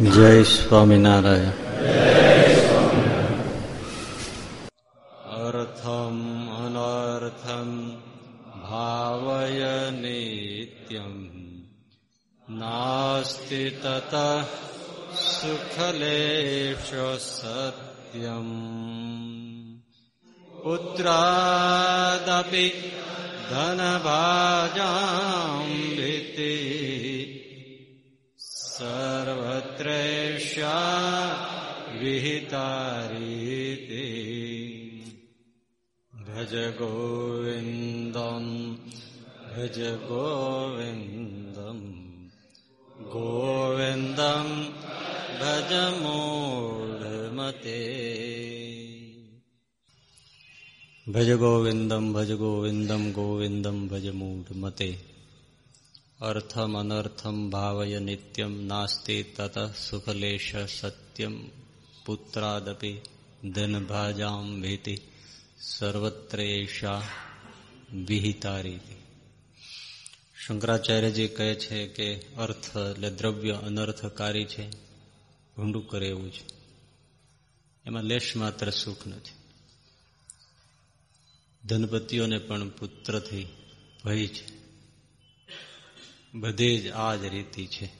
જય સ્વામિનારાયણ. અર્થમ અનર્થમ ભાવય નિત્યમ. નાસ્તિ તત સુખલેશ સત્યમ. પુત્રાદપી સર્વત્રેષ્યા વિહિતારીતિ ભજ ગોવિંદમ ભજ ગોવિંદમ ગોવિંદમ ભજ મૂઢમતે ભજ ગોવિંદમ ભજ ગોવિંદમ ગોવિંદમ ભજ મૂઢમતે અર્થમ અનર્થમ ભાવય નિત્યમ નાસ્તિ તત સુખલેશ સત્યમ પુત્રાદપી ધનભાજામ ભીતિ સર્વત્રેષા વિહિતારીતિ શંકરાચાર્યજી કહે છે કે અર્થ એટલે દ્રવ્ય અનર્થકારી છે ભૂંડું કરે એવું છે એમાં લેશ માત્ર સુખ નથી ધનપતિઓને પણ પુત્રથી ભય છે બધે જ આ જ રીતિ છે.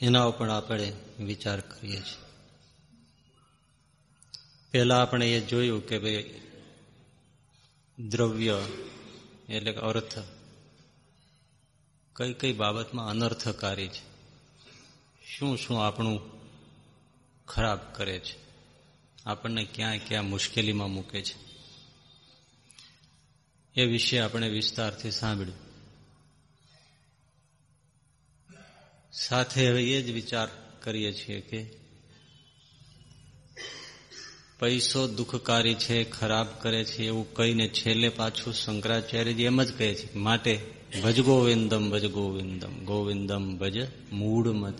એના ઉપર આપણે વિચાર કરીએ છીએ. પહેલા આપણે એ જોયું કે ભાઈ દ્રવ્ય એટલે કે અર્થ કઈ કઈ બાબતમાં અનર્થકારી છે. શું શું આપણું ખરાબ કરે છે. આપણને ક્યાં ક્યાં મુશ્કેલીમાં મૂકે છે. એ વિશે આપણે વિસ્તારથી સાંભળ્યું. સાથે હવે એ જ વિચાર કરીએ છીએ કે પૈસો દુઃખકારી છે, ખરાબ કરે છે, એવું કહીને છેલ્લે પાછું શંકરાચાર્યજી એમ જ કહે છે માટે ભજ ગોવિંદમ ભજ ગોવિંદમ ગોવિંદમ ભજ મૂળ મત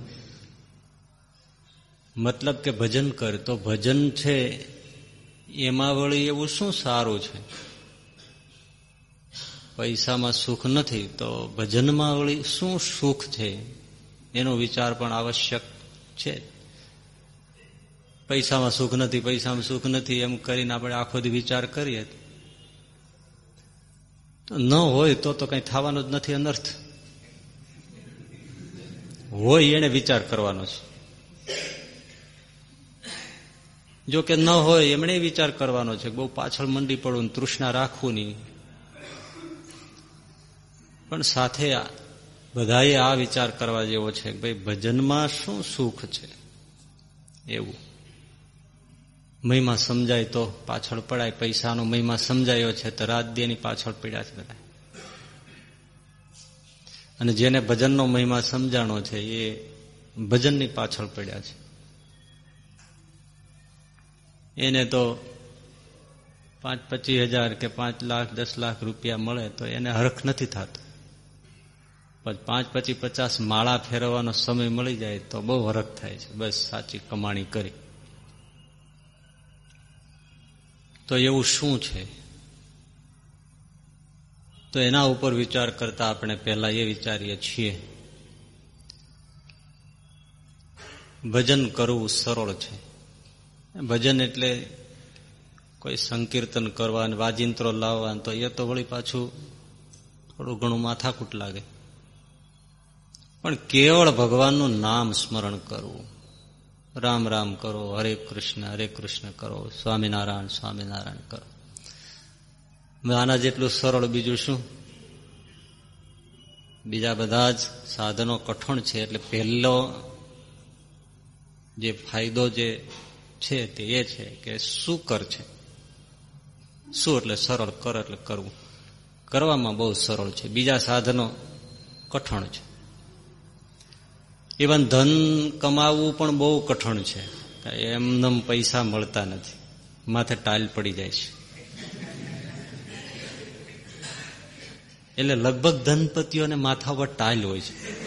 મતલબ કે ભજન કર, તો ભજન છે, એમાં વળી એવું શું સારું છે? પૈસામાં સુખ નથી, તો ભજનમાં વળી શું સુખ છે? એનો વિચાર પણ આવશ્યક છે. પૈસામાં સુખ નથી, પૈસામાં સુખ નથી એમ કરીને આપણે આખો વિચાર કરીએ. ન હોય તો તો કઈ થવાનો જ નથી અનર્થ. હોય એને વિચાર કરવાનો છે. જો કે ન હોય એમણે વિચાર કરવાનો છે બહુ પાછળ મંડી પડવું તૃષ્ણા રાખવું નહીં. પણ સાથે બધાએ આ વિચાર કરવા જેવો છે કે ભાઈ ભજનમાં શું સુખ છે? એવું. મહિમા સમજાય તો પાછળ પડાય, પૈસાનો મહિમા સમજાયો છે તો રાત દેની પાછળ પડ્યા છે બધા અને જેને ભજનનો મહિમા સમજાણો છે એ ભજનની પાછળ પડ્યા છે. એને તો પાંચ પચીસ હજાર કે પાંચ લાખ, દસ લાખ રૂપિયા મળે તો એને હરખ નથી થતો. પાંચ પછી પચાસ માળા ફેરવવાનો સમય મળી જાય તો બહુ હરખ થાય છે. બસ સાચી કમાણી કરી. તો એવું શું છે? તો એના ઉપર વિચાર કરતા આપણે પહેલા એ વિચારીએ છીએ. ભજન કરવું સરળ છે. ભજન એટલે કોઈ સંકીર્તન કરવા વાજિંત્રો લાવવા તો એ તો વળી પાછું થોડું ઘણું માથાકૂટ લાગે. પણ કેવળ ભગવાનનું નામ સ્મરણ કરવું રામ રામ કરો, હરે કૃષ્ણ હરે કૃષ્ણ કરો, સ્વામિનારાયણ સ્વામિનારાયણ કરો. આના જેટલું સરળ બીજું શું? બીજા બધા જ સાધનો કઠણ છે, એટલે પહેલો જે ફાયદો જે છે તે એ છે કે શું કર છે શું એટલે સરળ કર એટલે કરવું? કરવામાં બહુ સરળ છે. બીજા સાધનો કઠણ છે. ઇવન ધન કમાવવું પણ બહુ કઠણ છે. એમનેમ પૈસા મળતા નથી. માથે ટાઇલ પડી જાય છે. એટલે લગભગ ધનપતિઓને માથા પર ટાઇલ હોય છે.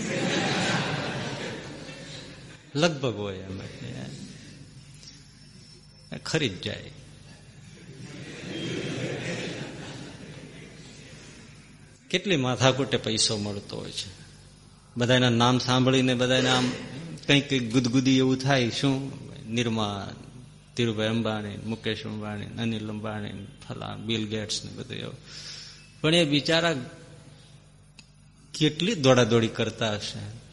લગભગ હોય એમ. ખરીદ જાય. કેટલી માથાકૂટે પૈસો મળતો હોય છે. બધાના નામ સાંભળીને બધાને આમ કંઈક ગુદગુદી એવું થાય, શું? નિર્મા ધીરુભાઈ અંબાણી, મુકેશ અંબાણી, અનિલ અંબાણી ફલા બિલ ગેટ્સ ને બધું એવું. પણ એ બિચારા કેટલી દોડાદોડી કરતા હશે?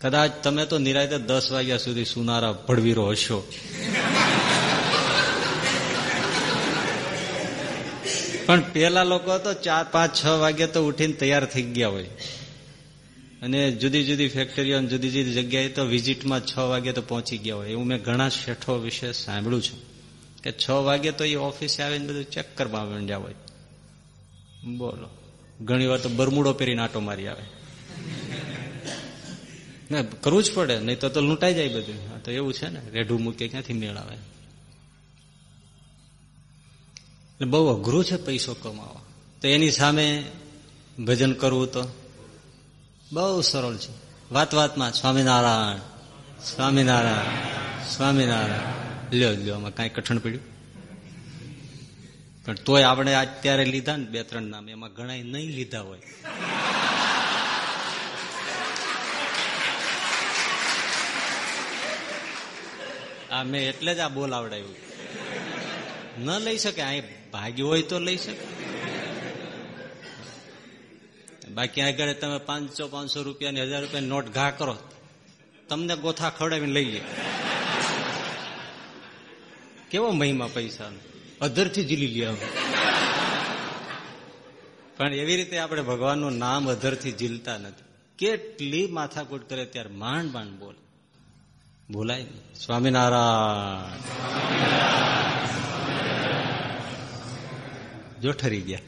કદાચ તમે તો નિરાયતે દસ વાગ્યા સુધી સુનારા ભડવીરો હશો. પણ પેલા લોકો તો ચાર, પાંચ, છ વાગ્યા તો ઉઠીને તૈયાર થઈ ગયા હોય. અને જુદી જુદી ફેક્ટરીઓ જુદી જુદી જગ્યાએ તો વિઝિટમાં છ વાગે તો પહોંચી ગયા હોય. એવું મેં ઘણા શેઠો વિશે સાંભળ્યું છે કે છ વાગે તો એ ઓફિસે આવીને બધું ચેક કરવા માંડ્યા હોય. બોલો. ઘણી વાર તો બરમુડો પહેરીને આટો મારી આવે. ના, કરવું જ પડે, નહીં તો લૂંટાઈ જાય બધું. તો એવું છે ને, રેઢું મૂકે ક્યાંથી મેળ આવે? એટલે બહુ અઘરું છે પૈસો કમાવા. તો એની સામે ભજન કરવું તો? બહુ સરળ છે. વાત વાતમાં સ્વામિનારાયણ સ્વામિનારાયણ સ્વામિનારાયણ. લ્યો લ્યો, આમાં કાંઈ કઠણ પડ્યું? પણ તોય આપણે અત્યારે લીધા ને બે, ત્રણ નામ. એમાં ઘણા નહીં લીધા હોય. આ મેં એટલે જ આ બોલ આવડાયું ન લઈ શકે. અહીં ભાગ્યું હોય તો લઈ શકે. બાકી આગળ તમે પાંચસો પાંચસો રૂપિયાની હજાર રૂપિયા નોટ ઘા કરો. તમને ગોથા ખવડાવીને લઈએ કેવો મહિમા પૈસા અધરથી ઝીલી લે પણ એવી રીતે આપણે ભગવાનનું નામ અધરથી ઝીલતા નથી. કેટલી માથાકૂટ કરે ત્યારે માંડ માંડ બોલ. બોલાય ને સ્વામિનારાયણ. જો ઠરી ગયા.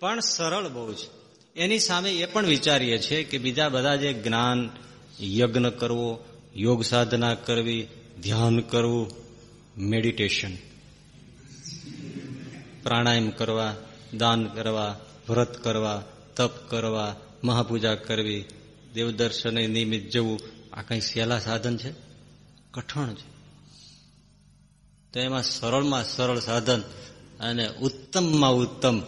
પણ સરળ બહુ છે. એની સામે એ પણ વિચારીએ છીએ કે બીજા બધા જે જ્ઞાન, યજ્ઞ કરવો, યોગ સાધના કરવી, ધ્યાન કરવું મેડિટેશન પ્રાણાયામ કરવા, દાન કરવા, વ્રત કરવા, તપ કરવા, મહાપૂજા કરવી, દેવદર્શને નિયમિત જવું, આ કઈ સહેલા સાધન છે? કઠણ છે. તો એમાં સરળમાં સરળ સાધન અને ઉત્તમમાં ઉત્તમ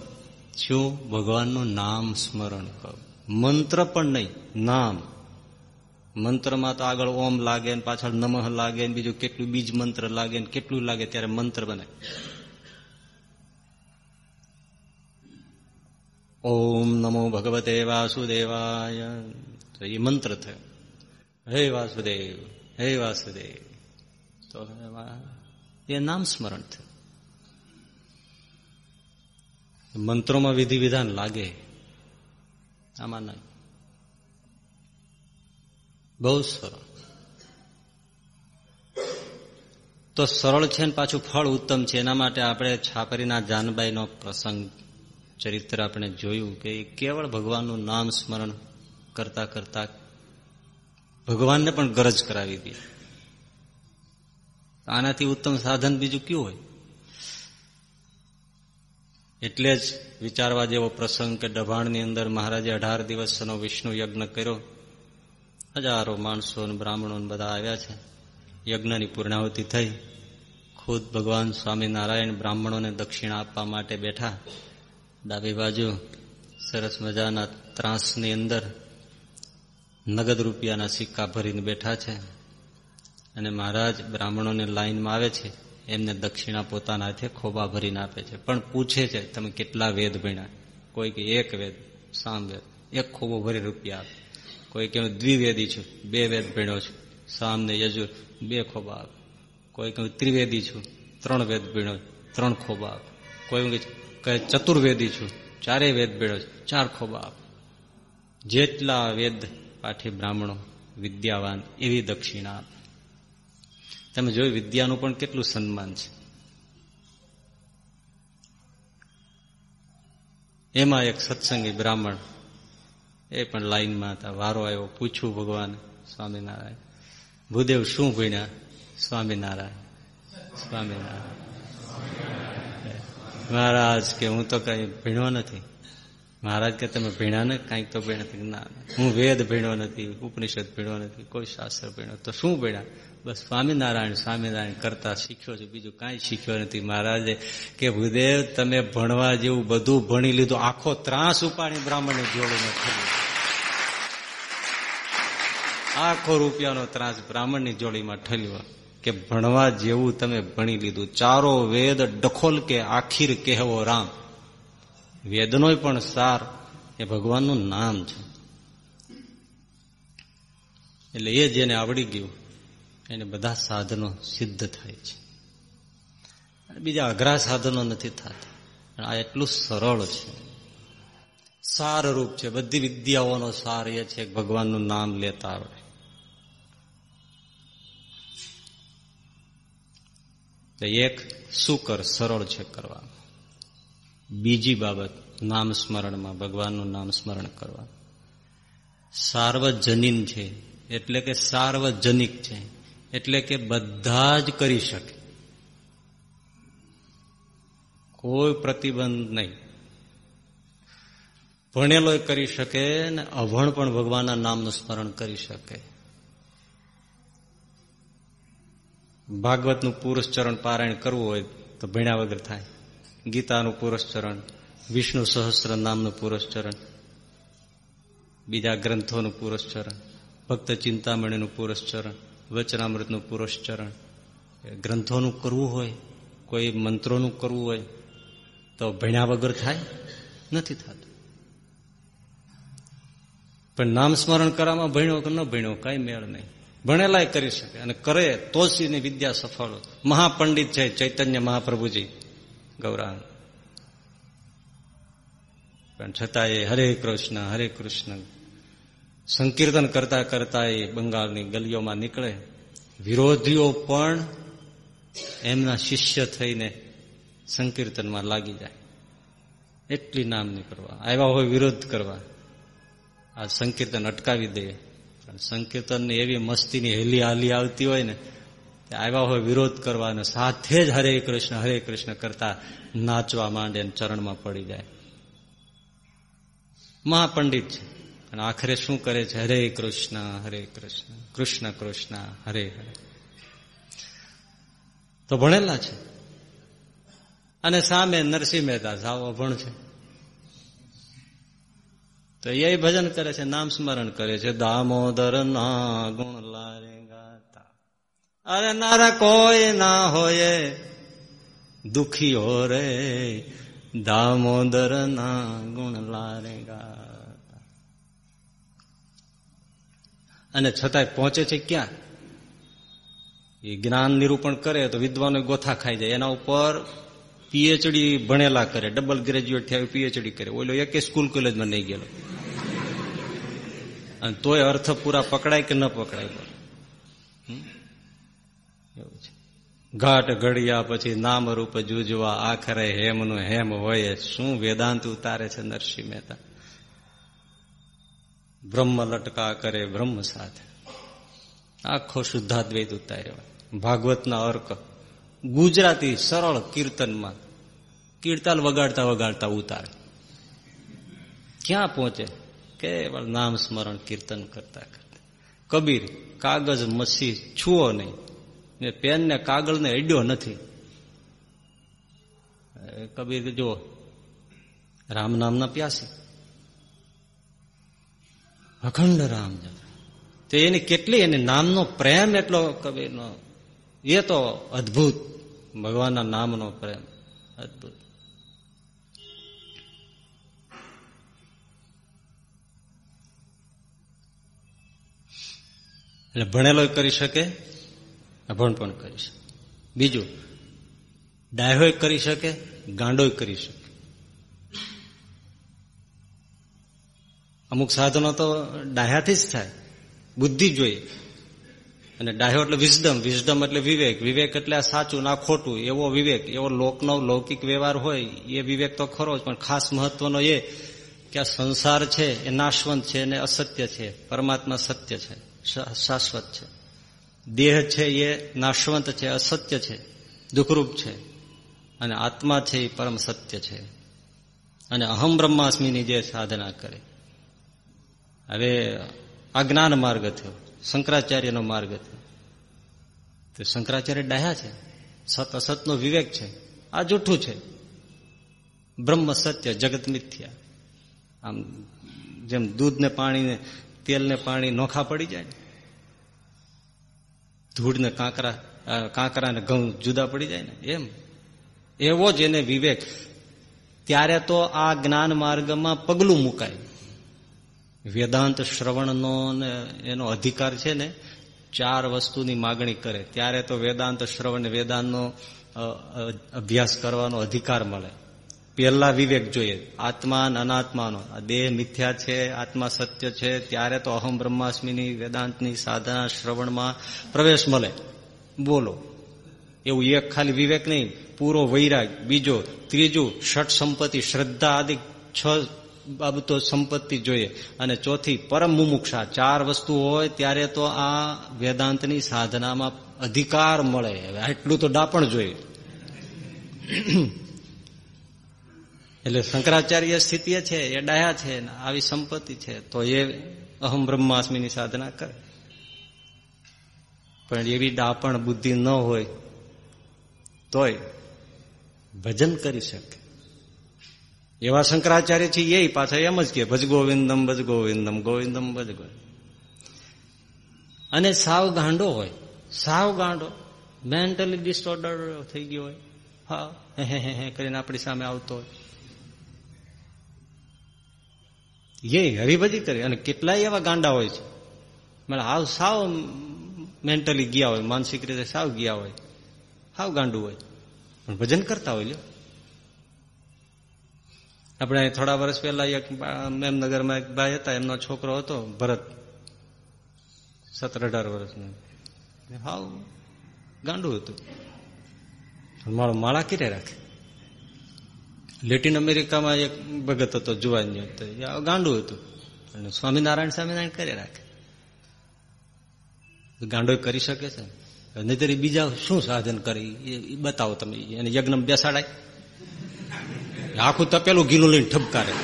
શું ભગવાનનું નામ સ્મરણ કરો. મંત્ર પણ નહીં, નામ. મંત્રમાં તો આગળ ઓમ લાગે ને પાછળ નમઃ લાગે ને બીજું કેટલું બીજ મંત્ર લાગે ને કેટલું લાગે ત્યારે મંત્ર બને. ઓમ નમો ભગવતે વાસુદેવાય. તો એ મંત્ર થયો. હે વાસુદેવ હે વાસુદેવ. તો એ નામ સ્મરણ થયું. મંત્રોમાં વિધિ વિધાન લાગે. આમાં નહીં. બહુ સરળ. તો સરળ છે ને પાછું ફળ ઉત્તમ છે. એના માટે આપણે છાપરીના જાનબાઈનો પ્રસંગ ચરિત્ર આપણે જોયું કે કેવળ ભગવાનનું નામ સ્મરણ કરતા કરતા ભગવાનને પણ ગરજ કરાવી દે આનાથી ઉત્તમ સાધન બીજું કયું હોય? એટલે જ વિચારવા જેવો પ્રસંગ કે ડભાણની અંદર મહારાજે અઢાર દિવસનો વિષ્ણુ યજ્ઞ કર્યો. હજારો માણસો બ્રાહ્મણો બધા આવ્યા છે. યજ્ઞની પૂર્ણાહુતિ થઈ. ખુદ ભગવાન સ્વામિનારાયણ બ્રાહ્મણોને દક્ષિણા આપવા માટે બેઠા. ડાબી બાજુ સરસ મજાના ત્રાસની અંદર નગદ રૂપિયાના સિક્કા ભરીને બેઠા છે. અને મહારાજ બ્રાહ્મણોને લાઈનમાં આવે છે. એમને દક્ષિણા પોતાના હાથે ખોબા ભરીને આપે છે. પણ પૂછે છે, તમે કેટલા વેદ ભણ્યા? કોઈ કે, એક વેદ, સામ વેદ, એક ખોબો ભરી રૂપિયા આપે. કોઈ કે દ્વિવેદી છું, બે વેદ ભણ્યો છું, સામ ને યજુર, બે ખોબા આપે. કોઈ કે ત્રિવેદી છું, ત્રણ વેદ ભણ્યો, ત્રણ ખોબા આપે. કોઈ કહે, ચતુર્વેદી છું ચારેય વેદ ભણ્યો છે, ચાર ખોબા આપે. જેટલા વેદ પાઠી બ્રાહ્મણો વિદ્યાવાન, એવી દક્ષિણા આપે. તમે જોયું, વિદ્યાનું પણ કેટલું સન્માન છે. એમાં એક સત્સંગી બ્રાહ્મણ, એ પણ લાઈનમાં હતા. વારો આવ્યો, પૂછ્યું ભગવાન, સ્વામિનારાયણ, ભૂદેવ, શું ભણ્યા? સ્વામિનારાયણ સ્વામિનારાયણ. મહારાજ, કે હું તો કઈ ભીણો નથી. મહારાજ, કે તમે ભીણા ને? કંઈક તો ભીણા ના હું વેદ ભીણો નથી, ઉપનિષદ ભીણો નથી, કોઈ શાસ્ત્ર ભીણો તો શું ભણ્યા? બસ સ્વામિનારાયણ સ્વામિનારાયણ કરતા શીખ્યો છે. બીજું કાંઈ શીખ્યો નથી. મહારાજે કે ભૂદેવ, તમે ભણવા જેવું બધું ભણી લીધું. આખો ત્રાસ ઉપાડી બ્રાહ્મણને જોડું નથી આખો રૂપિયાનો ત્રાસ બ્રાહ્મણની જોડીમાં ઠલ્યો કે ભણવા જેવું તમે ભણી લીધું. ચારો વેદ ડખોલ કે આખીર કહેવો રામ. વેદનો પણ સાર. એ ભગવાનનું નામ છે. એટલે એ જેને આવડી ગયું. એને બધા સાધનો સિદ્ધ થાય છે. બીજા અઘરા સાધનો નથી થતા. આ એટલું સરળ છે. સાર રૂપ છે. બધી વિદ્યાઓનો સાર એ છે ભગવાનનું નામ લેતા આવડે. એક સુકર સરળ છે કરવા બીજી બાબત, નામ સ્મરણમાં, ભગવાનનું નામ સ્મરણ કરવા સાર્વજનીન છે. એટલે કે સાર્વજનિક છે. એટલે કે બધા જ કરી શકે. કોઈ પ્રતિબંધ નહીં. ભણેલો કરી શકે ને અભણ પણ ભગવાનના નામનું સ્મરણ કરી શકે. ભાગવતનું પુરસ્ચરણ પારાયણ કરવું હોય તો ભણ્યા વગર થાય. ગીતાનું પુરસ્ચરણ, વિષ્ણુ સહસ્ત્ર નામનું પુરસ્ચરણ, બીજા ગ્રંથોનું પુરસ્ચરણ, ભક્ત ચિંતામણીનું પુરસ્ચરણ. વચનામૃતનું પુરસ્ચરણ. ગ્રંથોનું કરવું હોય, કોઈ મંત્રોનું કરવું હોય, તો ભણ્યા વગર થાય? નથી થતું. પણ નામ સ્મરણ કરવામાં ભણ્યો કે ન ભણ્યો, કઈ મેળ નહીં. ભણેલાય કરી શકે અને કરે તો જ એની વિદ્યા સફળ મહાપંડિત છે ચૈતન્ય મહાપ્રભુજી, ગૌરાંગ. પણ છતાં એ હરે કૃષ્ણ હરે કૃષ્ણ. સંકીર્તન કરતા કરતા એ બંગાળની ગલીઓમાં નીકળે. વિરોધીઓ પણ એમના શિષ્ય થઈને સંકીર્તનમાં લાગી જાય. એટલી નામ નીકળવા. આવ્યા હોય વિરોધ કરવા. આ સંકીર્તન અટકાવી દે. સંકીર્તનની એવી મસ્તીની હેલી હાલી આવતી હોય ને આવ્યા હોય વિરોધ કરવા અને સાથે જ હરે કૃષ્ણ હરે કૃષ્ણ કરતા નાચવા માંડે ચરણમાં પડી જાય. મહાપંડિત છે. અને આખરે શું કરે છે? હરે કૃષ્ણ હરે કૃષ્ણ કૃષ્ણ કૃષ્ણ, હરે હરે. તો ભણેલા છે. અને સામે નરસિંહ મહેતા સાવ અભણ છે. તો એ ભજન કરે છે, નામ સ્મરણ કરે છે. દામોદર ના ગુણ લારે ગાતા. અરે નારા કોઈ ના હોય, દુખી હો રે. દામોદર ના ગુણ લારે ગાતા. અને છતાંય પહોંચે છે ક્યાં? એ જ્ઞાન નિરૂપણ કરે તો વિદ્વાનો ગોથા ખાઈ જાય. એના ઉપર પીએચડી ભણેલા કરે ડબલ ગ્રેજ્યુએટ થયા પીએચડી કરે. ઓલો એક સ્કૂલ કોલેજમાં નહીં ગયેલો. અને તોય અર્થ પૂરા પકડાય કે ન પકડાય? એવું છે. ઘાટ ઘડિયા પછી નામ રૂપ જુજવા આખરે હેમનું હેમ હોય. શું વેદાંત ઉતારે છે નરસિંહ મહેતા? બ્રહ્મ લટકા કરે, બ્રહ્મ સાથે. આખો શુદ્ધાદ્વૈત ઉતાર્યો. ભાગવતના અર્ક. ગુજરાતી સરળ કીર્તનમાં કીર્તાલ વગાડતા વગાડતા ઉતારે. ક્યાં પહોંચે? કેવળ નામ સ્મરણ કીર્તન કરતા કરતા. કબીર, કાગજ મસી છુઓ નહીં. ને પેન ને કાગળ ને અડ્યો નથી. કબીર જો રામ નામના પ્યાસી. અખંડ રામ તો એની કેટલી એની નામનો પ્રેમ એટલો કવિનો એ તો અદભુત. ભગવાનના નામનો પ્રેમ. અદભુત. એટલે ભણેલો કરી શકે, અભણ પણ કરી શકે. બીજું ડાયો કરી શકે ગાંડો કરી શકે. અમુક સાધનો તો ડાહ્યાથી જ થાય. બુદ્ધિ જોઈએ. અને ડાહ્યો એટલે વિઝડમ વિઝડમ એટલે વિવેક. વિવેક એટલે આ સાચું ના ખોટું, એવો વિવેક. એવો લોકનો લૌકિક વ્યવહાર હોય, એ વિવેક તો ખરો જ, પણ ખાસ મહત્વનો એ કે આ સંસાર છે, એ નાશવંત છે અને અસત્ય છે. પરમાત્મા સત્ય છે શાશ્વત છે. દેહ છે, એ નાશવંત છે, અસત્ય છે, દુઃખરૂપ છે. અને આત્મા છે, એ પરમ સત્ય છે. અને અહમ બ્રહ્માસ્મીની જે સાધના કરે. હવે આ જ્ઞાન માર્ગ થયો, શંકરાચાર્યનો માર્ગ થયો. તો શંકરાચાર્ય ડાહ્યા છે. સત અસતનો વિવેક છે. આ જૂઠું છે. બ્રહ્મ સત્ય જગત મિથ્યા. આમ જેમ દૂધને પાણીને, તેલને પાણી નોખા પડી જાય ધૂળને કાંકરા કાંકરા ને ઘઉં જુદા પડી જાય ને, એમ. એવો જ એને વિવેક. ત્યારે તો આ જ્ઞાન માર્ગમાં પગલું મુકાય. વેદાંત શ્રવણનો ને એનો અધિકાર છે ને, ચાર વસ્તુની માગણી કરે. ત્યારે તો વેદાંત શ્રવણ વેદાંતનો અભ્યાસ કરવાનો અધિકાર મળે. પહેલા વિવેક જોઈએ. આત્મા અનાત્માનો. આ દેહ મિથ્યા છે, આત્મા સત્ય છે, ત્યારે તો અહમ બ્રહ્માસ્મીની વેદાંતની સાધના શ્રવણમાં પ્રવેશ મળે. બોલો. એવું એક ખાલી વિવેક નહીં, પૂરો વૈરાગ, બીજો ત્રીજું ષટ સંપત્તિ શ્રદ્ધા આદિ છ બાબતો સંપત્તિ જોઈએ. અને ચોથી, પરમ મુમુક્ષા. ચાર વસ્તુ હોય ત્યારે તો આ વેદાંતની સાધનામાં અધિકાર મળે. આટલું તો ડાપણ જોઈએ. એટલે શંકરાચાર્ય સ્થિતિ છે, એ ડાયા છે આવી સંપત્તિ છે, તો એ અહમ બ્રહ્માસ્મીની સાધના કરે. પણ એવી ડાપણ બુદ્ધિ ન હોય, તોય ભજન કરી શકે. એવા શંકરાચાર્ય છે, એ પાછા એમ જ કે, ભજ ગોવિંદમ ભજ ગોવિંદમ ગોવિંદમ, ભજ ગોવિંદ અને સાવ ગાંડો હોય, સાવ ગાંડો, મેન્ટલી ડિસઓર્ડર થઈ ગયો હોય, હા, હે હે હે કરીને આપણી સામે આવતો હોય. એ હરિભજી કરે, અને કેટલાય એવા ગાંડા હોય છે. મને હાવ, સાવ મેન્ટલી ગયા હોય, માનસિક રીતે સાવ ગયા હોય, સાવ ગાંડું હોય. પણ ભજન કરતા હોય લ્યો. આપણે થોડા વર્ષ પહેલા એક મેમનગરમાં એક ભાઈ હતા, એમનો છોકરો હતો, ભરત. સત્તર અઢાર વર્ષનો હાવ ગાંડું હતું. માળો માળા કિરે રાખે? લેટિન અમેરિકામાં એક ભગત હતો જુવાની ગાંડું હતું. અને સ્વામિનારાયણ સ્વામિનારાયણ કરે રાખે. ગાંડો કરી શકે છે. નહીતર બીજા શું સાધન કરી? એ બતાવો તમે એને યજ્ઞ બેસાડાય. આખું તપેલું ગીલું લઈને ઠપકારે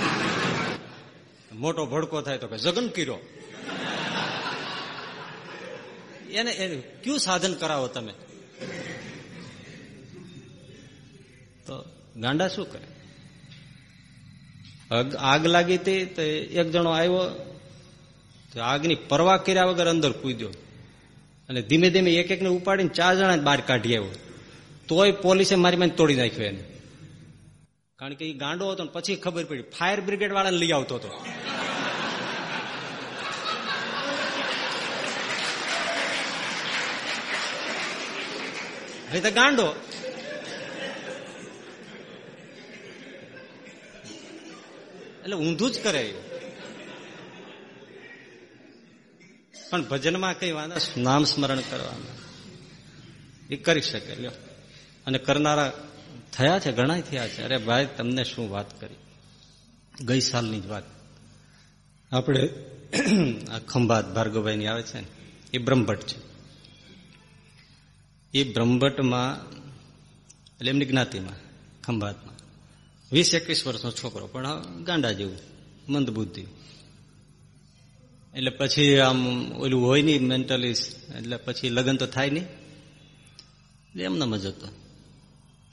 મોટો ભડકો થાય તો કે જગન કીરો એને કયું સાધન કરાવો તમે? તો ગાંડા શું કરે? આગ લાગી હતી તો એક જણો આવ્યો, તો આગની પરવા કર્યા વગર અંદર કૂદ્યો. અને ધીમે ધીમે એક એકને ઉપાડીને ચાર જણા બહાર કાઢી આવ્યો. તોય પોલીસે મારી મને તોડી નાખ્યો એને. કારણ કે એ ગાંડો હતો પછી ખબર પડી, ફાયર બ્રિગેડ વાળાને લઈ આવતો હતો. તો ગાંડો. એટલે ઊંધું જ કરે પણ ભજનમાં કઈ વાંધા નામ સ્મરણ કરવાનું. એ કરી શકે, લ્યો. અને કરનારા થયા છે ઘણા થયા છે. અરે ભાઈ, તમને શું વાત કરી? ગઈ સાલની જ વાત. આપણે આ ખંભાત ભાર્ગવભાઈની આવે છે ને, એ બ્રહ્મભટ્ટ છે. એ બ્રહ્મભટ્ટમાં, એટલે એમની જ્ઞાતિમાં, ખંભાતમાં. વીસ, એકવીસ વર્ષનો છોકરો, પણ ગાંડા જેવું, મંદબુદ્ધિ. એટલે પછી આમ ઓલું હોય નહીં મેન્ટલી એટલે પછી લગ્ન તો થાય નહીં. એમનામ જ હતો.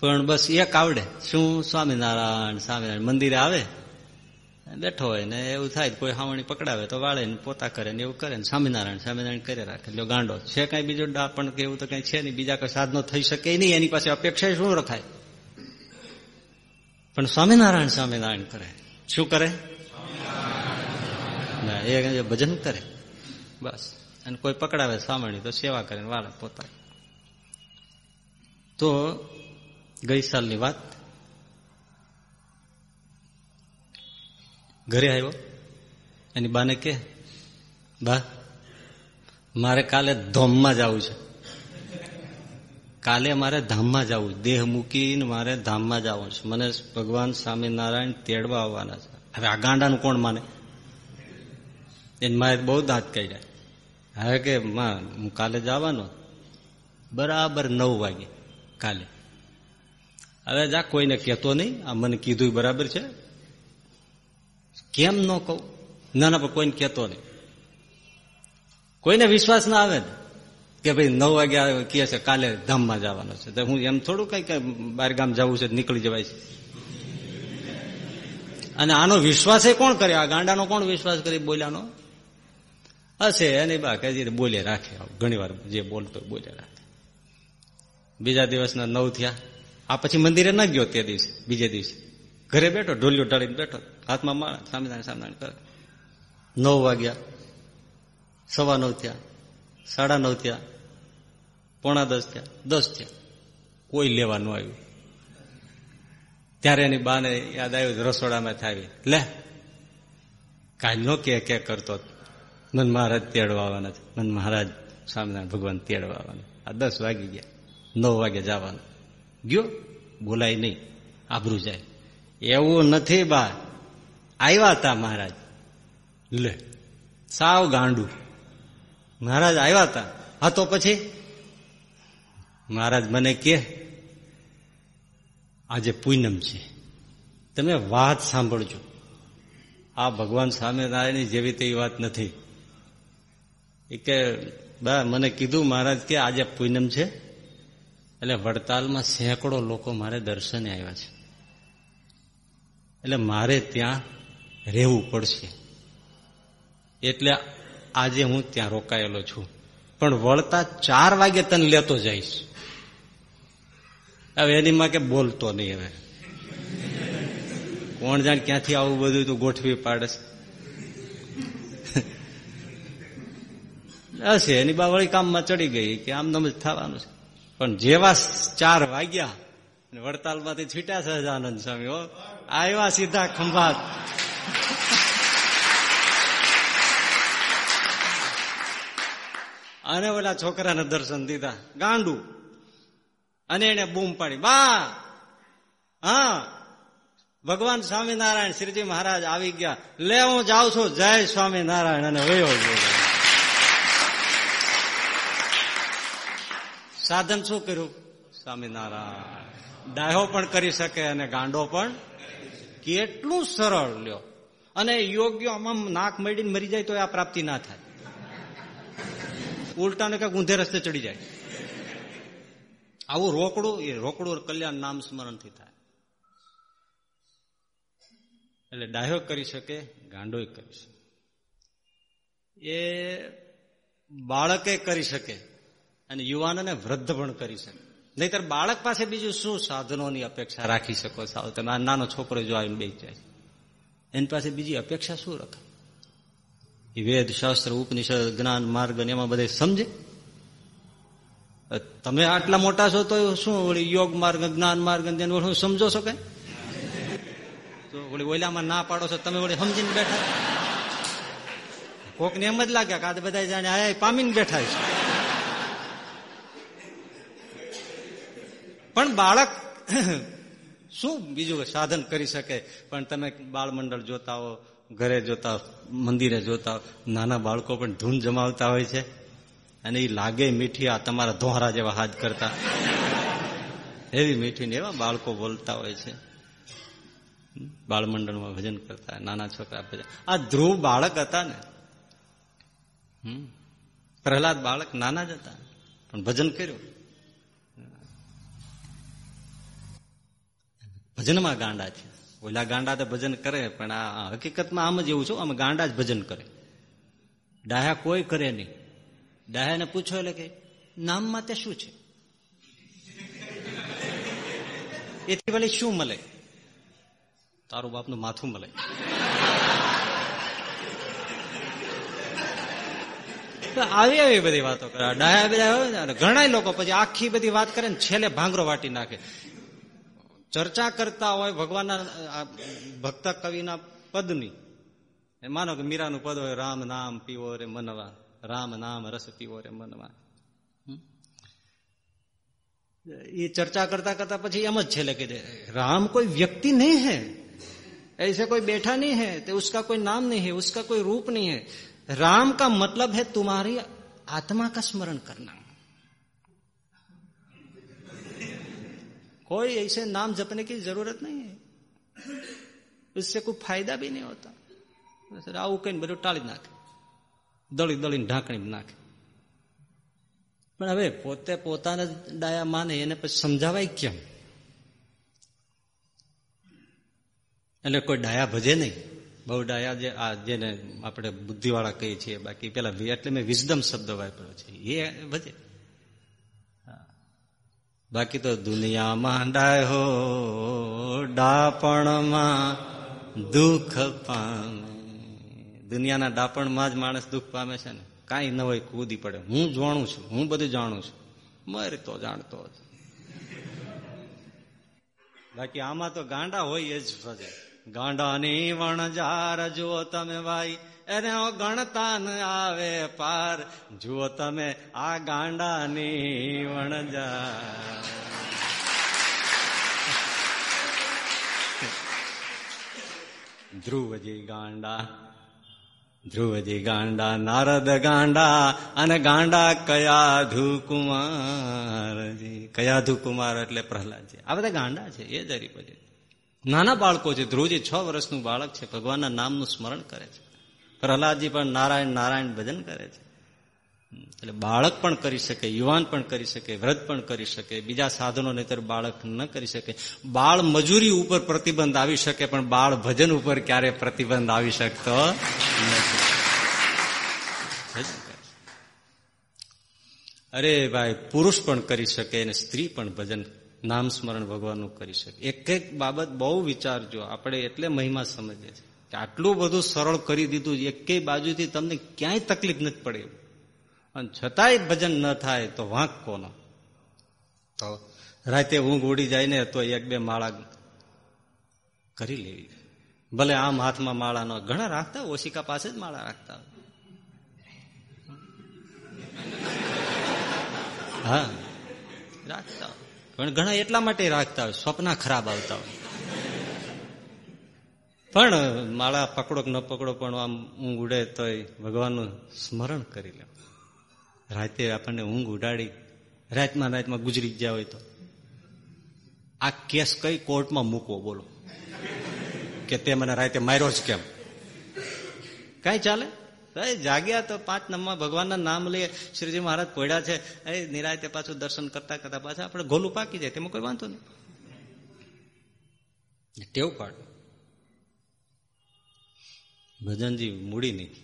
પણ બસ એક આવડે. શું? સ્વામિનારાયણ સ્વામિનારાયણ મંદિરે આવે? બેઠો હોય ને એવું થાય કોઈ હાવણી પકડાવે તો વાળે ને પોતા કરે ને એવું કરે ને સ્વામિનારાયણ સ્વામિનારાયણ કરે રાખે. એટલે ગાંડો. છે કઈ બીજો? ડા પણ એવું તો કઈ છે નહીં. બીજા કોઈ સાધનો થઈ શકે નહીં. એની પાસે અપેક્ષા શું રખાય? પણ સ્વામિનારાયણ સ્વામિનારાયણ કરે. શું કરે? ના, એ ભજન કરે. બસ. અને કોઈ પકડાવે સામણી તો સેવા કરે વાળે પોતા તો ગઈ સાલની વાત. ઘરે આવ્યો. એની બાને કે, બા, મારે કાલે ધોમમાં જવું છે. કાલે મારે ધામમાં જવું દેહ મૂકીને મારે ધામમાં જવું છે. મને ભગવાન સ્વામિનારાયણ તેડવા આવવાના છે. હવે આ ગાંડાનું કોણ માને? એને મારે બહુ દાંત કાઢ્યા. હવે કે, માં, હું કાલે જવાનો બરાબર નવ વાગે કાલે. હવે જા, કોઈને કહેતો નહીં. આ મને કીધું બરાબર છે. કેમ ન કહું? ના ના, પણ કોઈને કહેતો નહીં. કોઈને વિશ્વાસ ના આવે કે ભાઈ નવ વાગ્યા કહે છે, કાલે ધામમાં જવાનો છે. તો હું એમ થોડું કઈ કઈ બહાર ગામ જવું છે, નીકળી જવાય છે. અને આનો વિશ્વાસ કોણ કરે? આ ગાંડાનો કોણ વિશ્વાસ કરી બોલ્યાનો? હશે, એની બા કે બોલે રાખે. ઘણી વાર જે બોલતો બોલે રાખે. બીજા દિવસના નવ થયા. આ પછી મંદિરે ન ગયો તે દિવસે, બીજે દિવસે. ઘરે બેઠો, ઢોલિયો ઢાળીને બેઠો. હાથમાં માળા, સામેદાન સામેદાન કરે. નવ વાગ્યા, સવા નવ થયા, સાડા નવ થયા, પોણા દસ થયા દસ થયા. કોઈ લેવા ન આવ્યું. ત્યારે એની બાને યાદ આવ્યું રસોડામાં થાવી લે, કાલ નો કે કે કરતો મન મહારાજ તેડવા આવવાના છે. મન મહારાજ સ્વામિનારાયણ ભગવાન તેડવા આવવાના આ દસ વાગી ગયા. નવ વાગે જવાનું. ગયો બોલાય નહીં આબરું જાય. એવું નથી બા આવ્યા હતા મહારાજ. લે. સાવ ગાંડું. મહારાજ આવ્યા હતા હા તો પછી? મહારાજ મને કે આજે પૂનમ છે. તમે વાત સાંભળજો. આ ભગવાન સ્વામિનારાયણની જેવી તેવી વાત નથી. એ કે બા મને કીધું મહારાજ કે આજે પૂનમ છે. એટલે વડતાલમાં સેંકડો લોકો મારે દર્શને આવ્યા છે. એટલે મારે ત્યાં રહેવું પડશે. એટલે આજે હું ત્યાં રોકાયેલો છું. પણ વળતા ચાર વાગે તને લેતો જઈશ. હવે એની માં કે બોલતો નહીં હવે. કોણ જાણ ક્યાંથી આવું બધું તું ગોઠવી પાડે હશે એની બાવળી કામમાં ચડી ગઈ કે આમ નમ જ થવાનું છે. પણ જેવા ચાર વાગ્યા વડતાલમાંથી છૂટ્યા સહજાનંદ સ્વામી, હો. આવ્યા સીધા ખંભાત. અને ઓલા છોકરાને દર્શન દીધા. ગાંડું. અને એને બૂમ પાડી. બા! હા. ભગવાન સ્વામિનારાયણ શ્રીજી મહારાજ આવી ગયા. લે, હું જાઉં છું. જય સ્વામિનારાયણ. અને વયો સાધન શું કર્યું? સ્વામિનારાયણ. ડાયો પણ કરી શકે અને ગાંડો પણ કેટલું સરળ લ્યો. અને યોગ્ય આમાં નાક મડીને મરી જાય તો આ પ્રાપ્તિ ના થાય. ઉલટાને કંઈક ઊંધે રસ્તે ચડી જાય. આવું રોકડું, એ રોકડું કલ્યાણ નામ સ્મરણથી થાય. એટલે ડાયો કરી શકે ગાંડો કરી શકે. એ બાળકે કરી શકે. અને યુવાનોને વૃદ્ધ પણ કરી શકે. નહીતર બાળક પાસે બીજું શું સાધનોની અપેક્ષા રાખી શકો સાવ? તમે આ નાનો છોકરો જો આવીને બે જાય એની પાસે બીજી અપેક્ષા શું રાખે? એ વેદ, શાસ્ત્ર, ઉપનિષદ, જ્ઞાન, માર્ગ એમાં બધે સમજે? તમે આટલા મોટા છો તો શું વળી યોગ માર્ગ, જ્ઞાન માર્ગ શું સમજો છો કે વળી ઓલામાં ના પાડો છો તમે વળી સમજીને બેઠા કોક ને એમ જ લાગ્યા કે આ બધા જાણે પામીને બેઠા છે. પણ બાળક શું બીજું સાધન કરી શકે? પણ તમે બાળ મંડળ જોતા હો, ઘરે જોતા મંદિરે જોતા નાના બાળકો પણ ધૂન જમાવતા હોય છે. અને એ લાગે મીઠી આ તમારા ધોહરા જેવા હાથ કરતા. એવી મીઠી ને એવા બાળકો બોલતા હોય છે. બાળમંડળમાં ભજન કરતા, નાના છોકરા ભજન. આ ધ્રુવ બાળક હતા ને. પ્રહલાદ બાળક નાના જ હતા, પણ ભજન કર્યું. ભજનમાં ગાંડા છે. ઓલા ગાંડા તો ભજન કરે, પણ આ હકીકતમાં આમ જ એવું છું, આમ ગાંડા જ ભજન કરે. ડાયા કોઈ કરે નહીં. ડાહ્યાને પૂછો એટલે કે, નામમાં તે શું છે? એથી ભલે શું મળે. તારું બાપનું માથું મળે. આવી આવી બધી વાતો કરે. ડાયા બધા ઘણા લોકો પછી આખી બધી વાત કરે ને, છેલ્લે ભાંગરો વાટી નાખે. ચર્ચા કરતા હોય ભગવાનના ભક્ત કવિના પદની માનો કે મીરાનું પદ હોય રામ નામ પીવો રે મનવા રામ નામ રસ પીવો રે મનવા એ ચર્ચા કરતા કરતા પછી એમ જ છેલ્લે કહી દે રામ કોઈ વ્યક્તિ નહીં है ऐसे कोई बैठा नहीं है तो उसका कोई नाम नहीं है उसका कोई रूप नहीं है राम का मतलब है तुम्हारी आत्मा का स्मरण करना कोई ऐसे नाम जपने की जरूरत नहीं है उससे कोई फायदा भी नहीं होता આવું કઈ બધું ટાળી નાખે દળી દળીને ઢાંકણી નાખે પણ હવે પોતે પોતાના ડાયા માને એને પછી સમજાવાય કેમ એટલે કોઈ ડાયા ભજે નહીં બહુ ડાયા જે આ જેને આપણે બુદ્ધિવાળા કહીએ છીએ બાકી પેલા એટલે મેં વિઝડમ શબ્દ વાપર્યો છે એ વધે બાકી તો દુનિયામાં ડાય હો, ડાપણમાં દુઃખ પામે. દુનિયાના ડાપણમાં જ માણસ દુઃખ પામે છે ને? કાંઈ ન હોય, કૂદી પડે. હું જાણું છું, હું બધું જાણું છું. મરે તો જાણતો જ. બાકી આમાં તો ગાંડા હોય એ જ સજાય ગાંડાની વણજાર જુઓ તમે ભાઈ એને ગણતા ન આવે પાર. જુઓ તમે આ ગાંડાની વણજા ધ્રુવજી ગાંડા ધ્રુવજી ગાંડા, નારદ ગાંડા, અને ગાંડા કયાધુ કુમારજી કયાધુ કુમાર એટલે પ્રહલાદજી આ બધા ગાંડા છે, એ જરી પછી નાના બાળકો છે, ધ્રુવજી છ વર્ષનું બાળક છે, ભગવાનના નામનું સ્મરણ કરે છે. પ્રહલાદજી પણ નારાયણ નારાયણ ભજન કરે છે. એટલે બાળક પણ કરી શકે, યુવાન પણ કરી શકે, વ્રત પણ કરી શકે, બીજા સાધનો નહીતર બાળક ન કરી શકે. બાળ મજૂરી ઉપર પ્રતિબંધ આવી શકે, પણ બાળ ભજન ઉપર ક્યારે પ્રતિબંધ આવી શકતો અરે ભાઈ, પુરુષ પણ કરી શકે અને સ્ત્રી પણ ભજન, નામ સ્મરણ ભગવાનનું કરી શકે. એક એક બાબત બહુ વિચારજો, આપણે એટલે મહિમા સમજીએ છીએ. આટલું બધું સરળ કરી દીધું એકેય બાજુથી તમને ક્યાંય તકલીફ નથી પડે અને છતાંય ભજન ન થાય તો વાંક કોનો? તો રાતે ઊંઘ ઉડી જાય ને તો એક બે માળા કરી લેવી. ભલે આમ હાથમાં માળા ન ઘણા રાખતા ઓશિકા પાસે જ માળા રાખતા હા. રાખતા પણ ઘણા એટલા માટે રાખતા હોય, સ્વપ્ના ખરાબ આવતા હોય. પણ માળા પકડો કે ન પકડો પણ આમ ઊંઘ ઉડે તો ભગવાનનું સ્મરણ કરી લે. રાતે આપણને ઊંઘ ઉડાડી રાતમાં રાતમાં ગુજરી ગયા હોય તો. આ કેસ કઈ કોર્ટમાં મૂકવો, બોલો? કે તે મને રાતે માર્યો જ કેમ? કઈ ચાલે? જાગ્યા તો પાંચ નંબર ભગવાનના નામ લઈએ. શ્રીજી મહારાજ પોડ્યા છે. એ નિરાયતે પાછું દર્શન કરતા કરતા પાછા આપણે ગોલું પાકી જાય. તેમાં કોઈ વાંધો નહીં. ટેવ પાડ. ભજનજી મૂડી નહીં.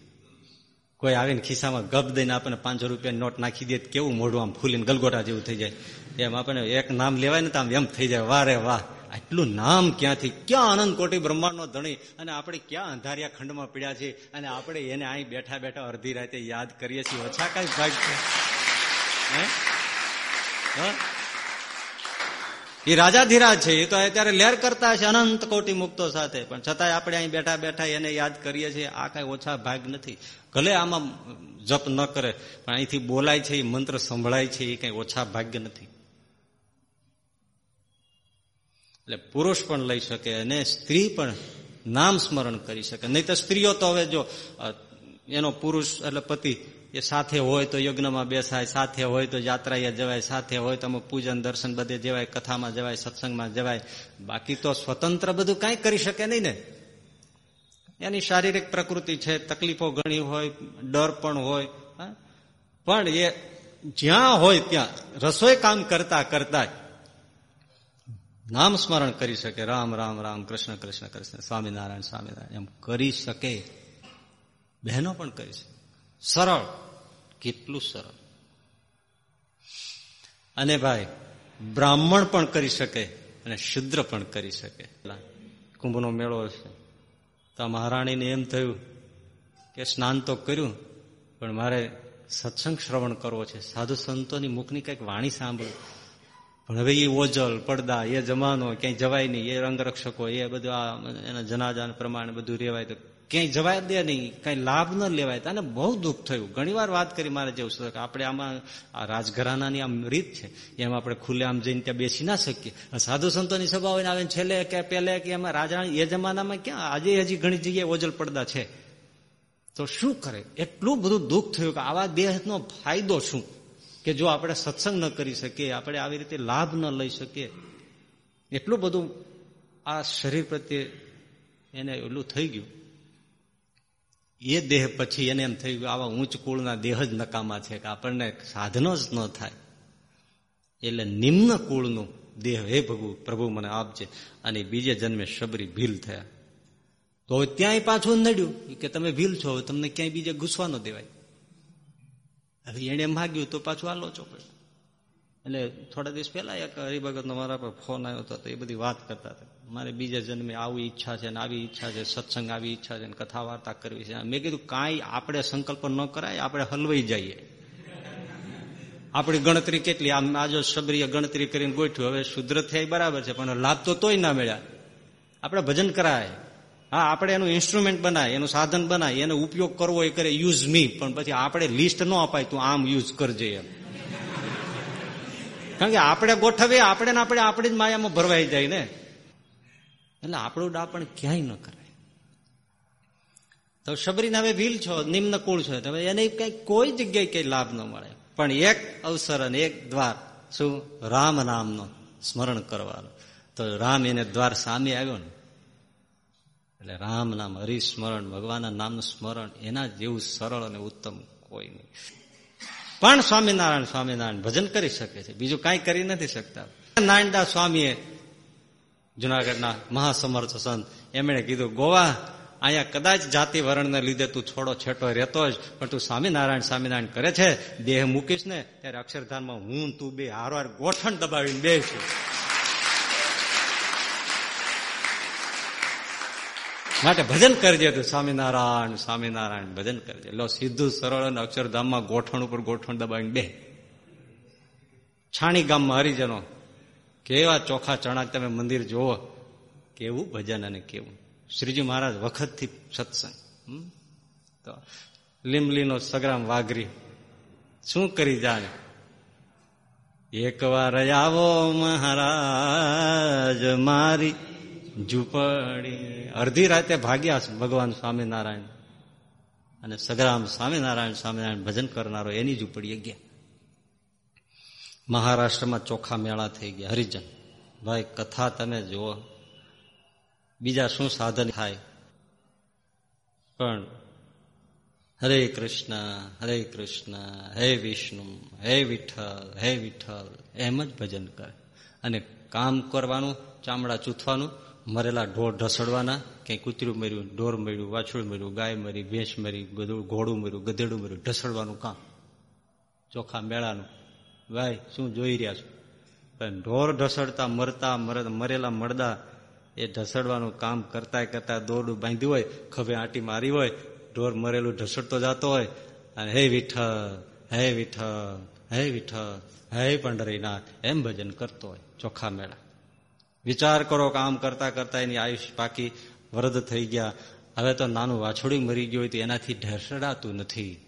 કોઈ આવીને ખિસ્સામાં ગપ દઈને આપણને પાંચસો રૂપિયા નોટ નાખી દે કેવું મોઢું આમ ફૂલીને ગલગોટા જેવું થઈ જાય. એમ આપણને એક નામ લેવાય ને તો આમ એમ થઈ જાય. વારે વાહ. આટલું નામ ક્યાંથી? ક્યાં આનંદ કોટી બ્રહ્માંડનો ધણી? અને આપણે ક્યાં અંધારિયા ખંડમાં પીડ્યા છીએ? અને આપણે એને અહીં બેઠા બેઠા અડધી રાતે યાદ કરીએ છીએ. ઓછા કઈ ભાગ છે? એ રાજાધીરાજ છે. એ તો અત્યારે લેર કરતા છે અનંત કોટી મુક્તો સાથે. પણ છતાંય આપણે અહીં બેઠા બેઠા એને યાદ કરીએ છીએ, આ કઈ ઓછા ભાગ નથી. ભલે આમાં જપ ન કરે, પણ અહીંથી બોલાય છે એ મંત્ર સંભળાય છે એ કઈ ઓછા ભાગ્ય નથી. એટલે પુરુષ પણ લઈ શકે અને સ્ત્રી પણ નામ સ્મરણ કરી શકે. નહીં તો સ્ત્રીઓ તો હવે જો એનો પુરુષ એટલે પતિ એ સાથે હોય તો યજ્ઞમાં બેસાય, સાથે હોય તો યાત્રાએ જવાય, સાથે હોય તો અમુક પૂજન, દર્શન બધે જવાય, કથામાં જવાય, સત્સંગમાં જવાય. બાકી તો સ્વતંત્ર બધું કાંઈ કરી શકે નહીં ને. એની શારીરિક પ્રકૃતિ છે, તકલીફો ઘણી હોય, ડર પણ હોય પણ એ જ્યાં હોય ત્યાં રસોઈ કામ કરતા કરતા નામ સ્મરણ કરી શકે. રામ રામ રામ, કૃષ્ણ કૃષ્ણ કૃષ્ણ, સ્વામિનારાયણ સ્વામિનારાયણ, એમ કરી શકે. બહેનો પણ કરી શકે. સરળ. કેટલું સરળ. અને ભાઈ, બ્રાહ્મણ પણ કરી શકે અને શુદ્ર પણ કરી શકે. કુંભનો મેળો છે તો મહારાણીને એમ થયું કે સ્નાન તો કર્યું, પણ મારે સત્સંગ શ્રવણ કરવો છે. સાધુ સંતોની મુખની કંઈક વાણી સાંભળું. પણ હવે એ ઓજલ, પડદા, એ જમાનો, ક્યાંય જવાય નહીં. એ રંગરક્ષકો, એ બધું આ એના જનાજાન પ્રમાણે બધું રેવાય તો ક્યાંય જવાય દે નહીં, કઈ લાભ ન લેવાય. અને બહુ દુઃખ થયું. ઘણીવાર વાત કરી મારે જેવું છે, કે આપણે આમાં આ રાજઘરાનાની આમ રીત છે. એમ આપણે ખુલ્લે આમ જઈને ત્યાં બેસી ના શકીએ. સાધુ સંતોની સભા હોય આવે છેલ્લે કે પેલે કે એમાં રાજા એ જમાનામાં ક્યાં આજે હજી ઘણી જગ્યાએ ઓજલ પડદા છે. તો શું કરે? એટલું બધું દુઃખ થયું કે આવા દેહનો ફાયદો શું? કે જો આપણે સત્સંગ ન કરી શકીએ, આપણે આવી રીતે લાભ ન લઈ શકીએ. એટલું બધું આ શરીર પ્રત્યે એને એટલું થઈ ગયું. એ દેહ પછી એને એમ થઈ ગયું આવા ઊંચ કુળના દેહ જ નકામા છે કે આપણને સાધનો જ ન થાય. એટલે નિમ્ન કુળનું દેહ, હે ભગુ, પ્રભુ મને આપજે. અને બીજે જન્મે શબરી ભીલ થયા. તો ત્યાંય પાછું નડ્યું. કે તમે ભીલ છો તમને ક્યાંય બીજે ઘૂસવા ન દેવાય. હવે એને માગ્યું તો પાછું આલો છો એટલે થોડા દિવસ પહેલા એક હરિભગતનો મારા પર ફોન આવ્યો હતો, તો એ બધી વાત કરતા હતા. મારે બીજા જન્મે આવી ઈચ્છા છે ને આવી ઈચ્છા છે, સત્સંગ આવી ઈચ્છા છે ને કથા વાર્તા કરવી છે. મેં કીધું, કાંઈ આપણે સંકલ્પ ન કરાય, આપણે હલવાઈ જઈએ. આપણી ગણતરી કેટલી? આમ આજો સબરીએ ગણતરી કરીને ગોઠ્યું હવે શુદ્ર થયા બરાબર છે, પણ લાભ તોય ના મળ્યા. આપણે ભજન કરાય. હા, આપણે એનું ઇન્સ્ટ્રુમેન્ટ બનાય, એનું સાધન બનાય, એનો ઉપયોગ કરવો એ કરે યુઝ મી પણ પછી આપણે લિસ્ટ ન અપાય, તું આમ યુઝ કરજે એમ. કારણ કે આપણે ગોઠવીએ, આપણે ને આપણે આપણી જ માયામાં ભરવાઈ જાય ને. એટલે આપણું ડાપણ ક્યાંય ન કરાય. તો શબરીને હવે ભીલ છો નિમ્ન કુળ છો તમે એને કઈ કોઈ જગ્યાએ કઈ લાભ ન મળે. પણ એક અવસર અને એક દ્વાર, શું? રામ નામનો સ્મરણ કરવાનું. તો રામ એને દ્વાર સામે આવ્યો ને. એટલે રામ નામ, હરિસ્મરણ, ભગવાનના નામનું સ્મરણ, એના જેવું સરળ અને ઉત્તમ કોઈ નહીં. પણ સ્વામિનારાયણ સ્વામિનારાયણ ભજન કરી શકે છે. બીજું કાંઈ કરી નથી શકતા. નારાયણદાસ સ્વામીએ જુનાગઢના મહાસમર્થ સંત એમણે કીધું, ગોવા, અહીંયા કદાચ જાતિ વર્ણને લીધે તું છોડો છેટો રહેતો જ, પણ તું સ્વામિનારાયણ સ્વામિનારાયણ કરે છે, દેહ મૂકીશ ને, ત્યારે અક્ષરધામમાં હું, તું બે હાર ગોઠણ દબાવીને બે છું માટે ભજન કરજે તું સ્વામિનારાયણ સ્વામિનારાયણ ભજન કરજે. લો, સીધું સરળ અને અક્ષરધામમાં ગોઠણ ઉપર ગોઠણ દબાવીને બે. છાણી ગામમાં હરિજનો, કેવા ચોખા ચણા તમે મંદિર જુઓ, કેવું ભજન અને કેવું. શ્રીજી મહારાજ વખતથી સત્સંગ. તો લીમલીનો સગ્રામ વાઘરી, શું કરી જાણે? એક વાર આવો મહારાજ મારી ઝૂંપડી. અડધી રાતે ભાગ્યા ભગવાન સ્વામિનારાયણ. અને સગરામ સ્વામિનારાયણ સ્વામિનારાયણ ભજન કરનારો એની ઝૂંપડીએ ગયા. મહારાષ્ટ્રમાં ચોખા મેળા થઈ ગયા. હરિજન, ભાઈ, કથા તમે જુઓ. બીજા શું સાધન થાય? પણ, હરે કૃષ્ણ હરે કૃષ્ણ, હે વિષ્ણુ, હે વિઠ્ઠલ હે વિઠ્ઠલ. એમ જ ભજન કરે. અને કામ કરવાનું, ચામડા ચૂથવાનું મરેલા ઢોર ઢસડવાના, ક્યાંય કૂતરું મર્યું, ઢોર મર્યું વાછળું મર્યું, ગાય મરી, ભેંસ મરી ઘોડું મર્યું, ગધેડું મર્યું, ઢસડવાનું કામ. ચોખા મેળાનું. ભાઈ, શું જોઈ રહ્યા છો? પણ ઢોર ઢસડતા, મરતા મરેલા મળદા એ ઢસડવાનું કામ કરતા કરતા દોરડું બાંધ્યું હોય, ખભે આંટી મારી હોય, ઢોર મરેલું ઢસડતો જતો હોય, અને હે વિઠ્ઠલ હે વિઠ્ઠલ હે વિઠ્ઠલ, હે પંડરીનાથ એમ ભજન કરતો હોય ચોખા મેળા. વિચાર કરો, કામ કરતા કરતા એની આયુષ પાકી વરદ થઈ ગયા. હવે તો નાનું વાછોડી મરી ગયું હોય તો એનાથી ઢસડાતું નથી.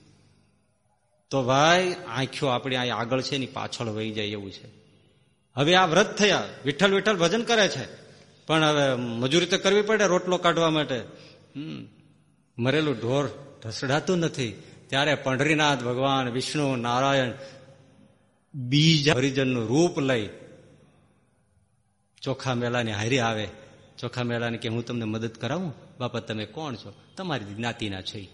તો ભાઈ આંખ્યો આપણી અહીં આગળ છે એની પાછળ વહી જાય એવું છે. હવે આ વ્રત થયા. વિઠ્ઠલ વિઠ્ઠલ ભજન કરે છે. પણ હવે મજૂરી તો કરવી પડે રોટલો કાઢવા માટે. મરેલું ઢોર ઢસડાતું નથી. ત્યારે પંઢરીનાથ ભગવાન વિષ્ણુ નારાયણ બીજા હરિજનનું રૂપ લઈ ચોખા મેળાની હારી આવે, ચોખા મેળાને કે હું તમને મદદ કરાવું, બાપા તમે કોણ છો? તમારી જ્ઞાતિના છે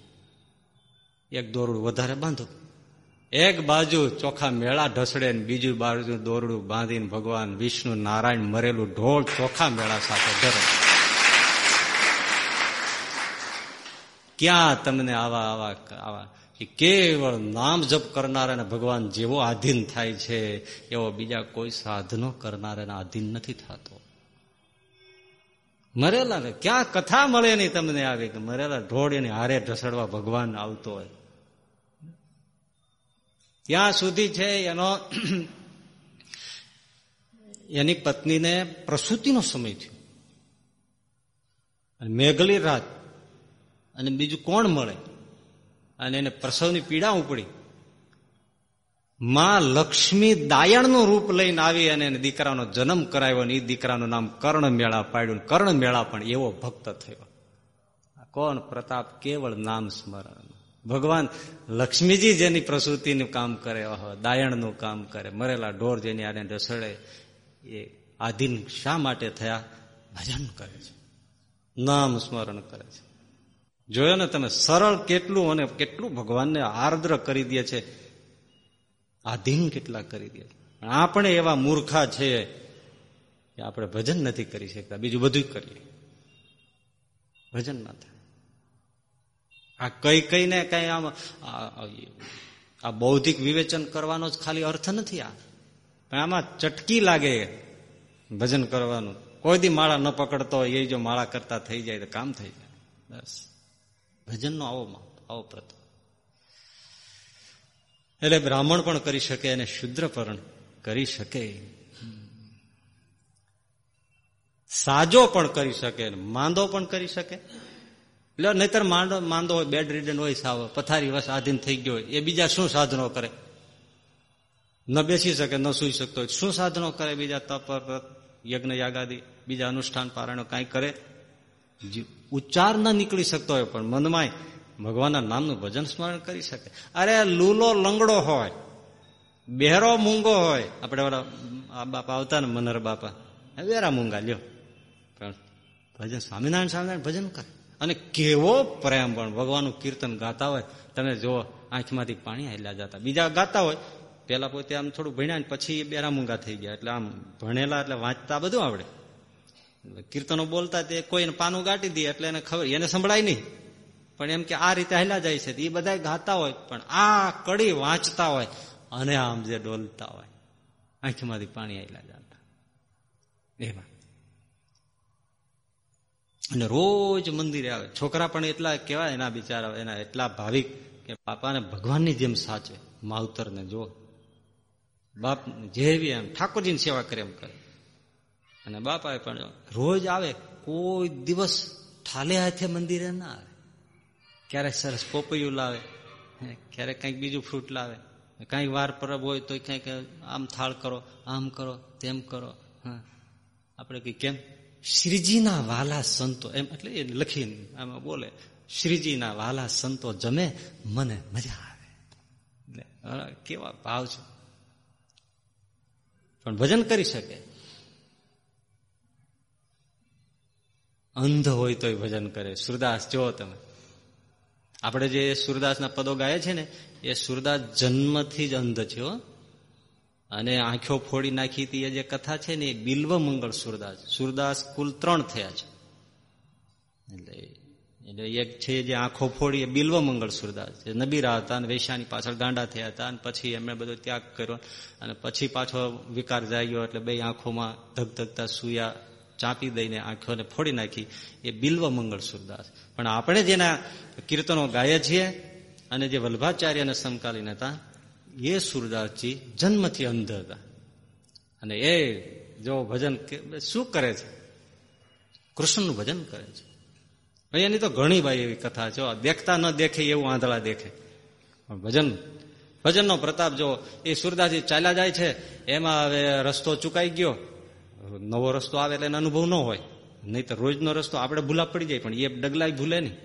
એક દોરડું વધારે બાંધો. એક બાજુ ચોખા મેળા ઢસડે બીજું બાજુ દોરડું બાંધીને ભગવાન વિષ્ણુ નારાયણ મરેલું ઢોળ ચોખા મેળા સાથે ધરે. ક્યાં તમને આવા આવા આવા કેવળ નામ જપ કરનારાને ભગવાન જેવો આધીન થાય છે, એવો બીજા કોઈ સાધનો કરનારાના આધીન નથી થતો. મરેલા ને ક્યાં કથા મળે નહીં તમને આવી કે મરેલા ઢોળ એની હારે ઢસડવા ભગવાન આવતો હોય. ત્યાં સુધી છે એનો એની પત્નીને પ્રસૂતિનો સમય થયો. મેઘલી રાત અને બીજું કોણ મળે? અને એને પ્રસવની પીડા ઉપડી. માં લક્ષ્મી દાયણનું રૂપ લઈને આવી અને એને દીકરાનો જન્મ કરાવ્યો અને એ દીકરાનું નામ કર્ણ મેળા પાડ્યું. કર્ણ મેળા પણ એવો ભક્ત થયો. કોણ? પ્રતાપ કેવળ નામ સ્મરણ. ભગવાન લક્ષ્મીજી જેની પ્રસૂતિનું કામ કરે દાયણનું કામ કરે, મરેલા ઢોર જેની આને ઢસડે એ આધીન શા માટે થયા? ભજન કરે છે. નામ સ્મરણ કરે છે. જોયો ને તમે, સરળ કેટલું અને કેટલું ભગવાનને આર્દ્ર કરી દે છે. આધીન કેટલા કરી દે આપણે એવા મૂર્ખા છે કે આપણે ભજન નથી કરી શકતા. બીજું બધું કરીએ. ભજન ના થાય. આ કઈ કઈને કઈ આમ, આ બૌદ્ધિક વિવેચન કરવાનો જ ખાલી અર્થ નથી આ. પણ આમાં ચટકી લાગે ભજન કરવાનું. કોઈ દી માળા ન પકડતો એ જો માળા કરતા થઈ જાય તો કામ થઈ જાય. બસ. ભજનનો આવો આવો પ્રથમ એટલે બ્રાહ્મણ પણ કરી શકે અને શુદ્ર પણ કરી શકે. સાજો પણ કરી શકે માંદો પણ કરી શકે. એટલે નહીતર માંડો માંદો હોય, બેડ રીડન હોય, સાવ, પથારી વસ, આધીન થઈ ગયો હોય, એ બીજા શું સાધનો કરે? ન બેસી શકે, ન સુઈ શકતો હોય. શું સાધનો કરે બીજા તપ યજ્ઞ, યાગાદી, બીજા અનુષ્ઠાન, પારાયણો કાંઈ કરે? ઉચ્ચાર ન નીકળી શકતો હોય, પણ મનમાં ભગવાનના નામનું ભજન સ્મરણ કરી શકે. અરે, લૂલો લંગડો હોય, બહેરો મૂંગો હોય, આપણે ઓલા બાપા આવતા ને મનર બાપા. વેરા મૂંગા, લ્યો. પણ ભજન સ્વામિનારાયણ સ્વામિનારાયણ ભજન કરે. અને કેવો પ્રેમ પણ, ભગવાનનું કીર્તન ગાતા હોય, તમે જુઓ, આંખમાંથી પાણી હાલ્યા જતા. બીજા ગાતા હોય, પેલા પોતે આમ થોડું ભણ્યા પછી બેરા મૂંગા થઈ ગયા. એટલે આમ ભણેલા એટલે વાંચતા બધું આવડે. કીર્તનો બોલતા તે કોઈને પાનું ગાટી દે એટલે એને ખબર, એને સંભળાય નહીં. પણ એમ કે આ રીતે હેલા જાય છે એ બધા ગાતા હોય, પણ આ કડી વાંચતા હોય, અને આમ જે ડોલતા હોય, આંખમાંથી પાણી હાલ્યા જતા. એમાં અને રોજ મંદિરે આવે. છોકરા પણ એટલા કેવા એના બિચારા, એના એટલા ભાવિક કે બાપાને ભગવાનની જેમ સાચે માવતરને જો બાપ જેવી એમ, ઠાકોરજીની સેવા કરે એમ કરે. અને બાપાએ પણ રોજ આવે, કોઈ દિવસ ઠાલે હાથે મંદિરે ના આવે. ક્યારેક સરસ પોપૈયું લાવે ક્યારેક કંઈક બીજું ફ્રૂટ લાવે. કંઈક વાર પરબ હોય તો કંઈક આમ થાળ કરો, આમ કરો, તેમ કરો. હા. આપણે કઈ કેમ? શ્રીજીના વાલા સંતો. એમ, એટલે એ લખીને આમાં બોલે, શ્રીજીના વાલા સંતો જમે, મને મજા આવે. કેવા ભાવ છે. પણ ભજન કરી શકે. અંધ હોય તોય ભજન કરે. સુરદાસ જો તમે. આપણે જે સુરદાસના પદો ગાય છે ને, એ સુરદાસ જન્મથી જ અંધ છે અને આંખો ફોડી નાખી હતી એ જે કથા છે ને, એ બિલ્વ મંગળ સુરદાસ. સુરદાસ કુલ ત્રણ થયા છે. એટલે એટલે એક છે જે આંખો ફોડી, એ બિલ્વ મંગળ સુરદાસ જે નબીરા હતા અને વૈશાની પાછળ ગાંડા થયા હતા અને પછી એમણે બધો ત્યાગ કર્યો. અને પછી પાછો વિકાર જાગ્યો, એટલે બે આંખોમાં ધગધગતા, સુયા ચાંપી દઈને આંખોને ફોડી નાખી, એ બિલ્વ મંગળ સુરદાસ પણ આપણે જેના કીર્તનો ગાય છીએ અને જે વલ્ભાચાર્યને સમકાલીન હતા, એ સુરદાસજી જન્મથી અંધ હતા. અને એ જો ભજન શું કરે છે? કૃષ્ણનું ભજન કરે છે. એની તો ઘણી ભાઈ એવી કથા છે. દેખતા ન દેખે એવું આંધળા દેખે. ભજન, ભજનનો પ્રતાપ જો એ સુરદાસજી ચાલ્યા જાય છે, એમાં હવે રસ્તો ચુકાઈ ગયો. નવો રસ્તો આવે એટલે એનો અનુભવ ન હોય. નહીં તો રોજનો રસ્તો આપણે ભૂલા પડી જાય, પણ એ ડગલા ભૂલે નહીં.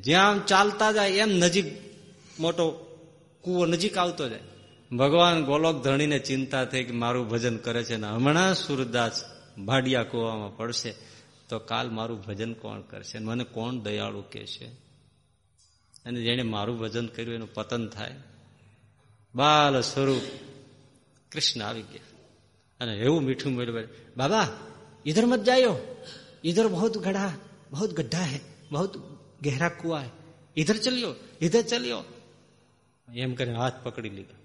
જ્યાં ચાલતા જાય એમ નજીક મોટો કુવો નજીક આવતો જાય. ભગવાન ગોલોક ધણીને ચિંતા થઈ કે મારું ભજન કરે છે ને હમણાં સુરદાસ ભાડિયા કુવામાં પડશે, તો કાલ મારું ભજન કોણ કરશે? મને કોણ દયાળુ કે છે અને જેને મારું ભજન કર્યું, એનું પતન થાય. બાલ સ્વરૂપ કૃષ્ણ આવી ગયા. અને એવું મીઠું બોલ્યું બાબા इधर मत जाइयो इधर बहुत गढ़ा बहुत गड्ढा है बहुत गहरा कुआ है इधर चलियो इधर चलियो એમ કરીને હાથ પકડી લીધો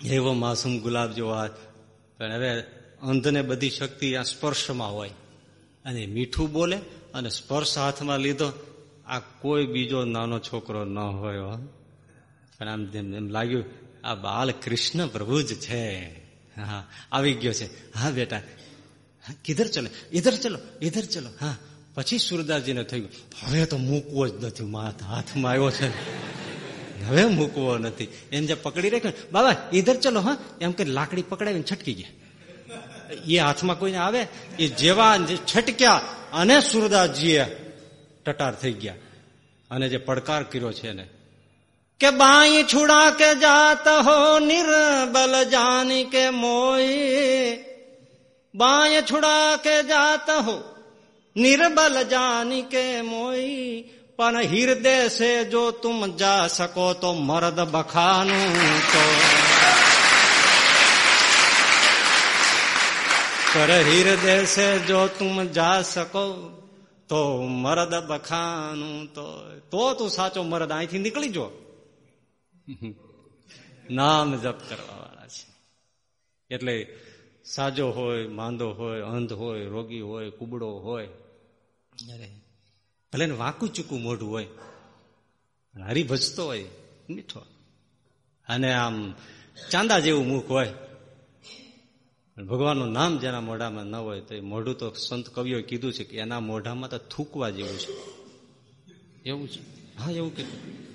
એવો માસૂમ ગુલાબ જેવો હાથ પણ હવે અંધને બધી શક્તિ આ સ્પર્શમાં હોય અને મીઠું બોલે અને સ્પર્શ હાથમાં લીધો આ કોઈ બીજો નાનો છોકરો ન હોય પણ આમ એમ લાગ્યું આ બાલ કૃષ્ણ પ્રભુ જ છે હા, આવી ગયો છે. હા, બેટા. કિધર ચલો ઇધર ચલો ઇધર ચલો. હા, પછી સુરદાસજીને થયું, હવે તો મૂકવો જ નથી હાથમાં આવ્યો છે. હવે મૂકવો નથી. એમ જે પકડી રાખ્યો બાબા ઇધર ચલો, હા, એમ કે લાકડી પકડાવીને છટકી ગયા. એ હાથમાં કોઈને આવે? એ જેવા છટક્યા અને સુરદાસજીએ ટટાર થઈ ગયા. અને જે પડકાર કર્યો છે ને કે બાઈ છુડા કે જાત હો નિર્બલ જાની કે મોઈ बाय छुड़ा के जात हो निर्बल जान के मोई पर हृदय से जो तुम जा सको तो मर्द बखानू तो पर हृदय से जो तुम जा सको તો મરદ બખાનું તો તો તું સાચો મરદ અહીંથી નીકળી જો નામ જપ કરવા વાળા છે. એટલે સાજો હોય માંદો હોય અંધ હોય રોગી હોય કુબડો હોય. ભલે ને વાંકું ચૂકું મોઢું હોય હરિભજતો હોય મીઠો. અને આમ ચાંદા જેવું મુખ હોય ભગવાનનું નામ જેના મોઢામાં ન હોય તો એ મોઢું તો સંત કવિઓએ કીધું છે કે એના મોઢામાં તો થૂકવા જેવું છે. એવું છે? હા એવું કીધું.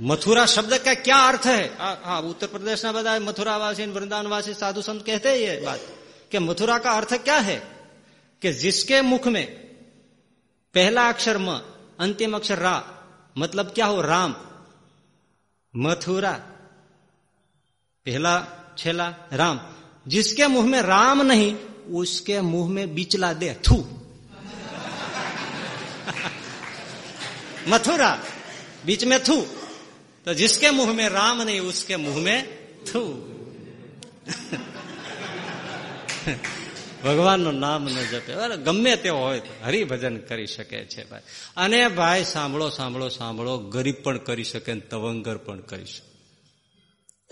मथुरा शब्द का क्या अर्थ है? हाँ उत्तर प्रदेश ने बताए मथुरावासी, वृंदावनवासी, साधु संत कहते हैं ये बात। कि मथुरा का अर्थ क्या है? कि जिसके मुख में पहला अक्षर म, अंतिम अक्षर रा मतलब क्या हो? राम। मथुरा, पहला, छेला, राम। जिसके मुँह में राम नहीं, उसके मुँह में बिचला दे, थू। मथुरा, बीच में थू। तो जिसके मुंह में राम नहीं उसके मुंह में थू ભગવાનનું નામ ન જપે ગમે તેવો હોય તો હરિભજન કરી શકે છે ભાઈ અને ભાઈ સાંભળો સાંભળો સાંભળો ગરીબ પણ કરી શકે ને તવંગર પણ કરી શકે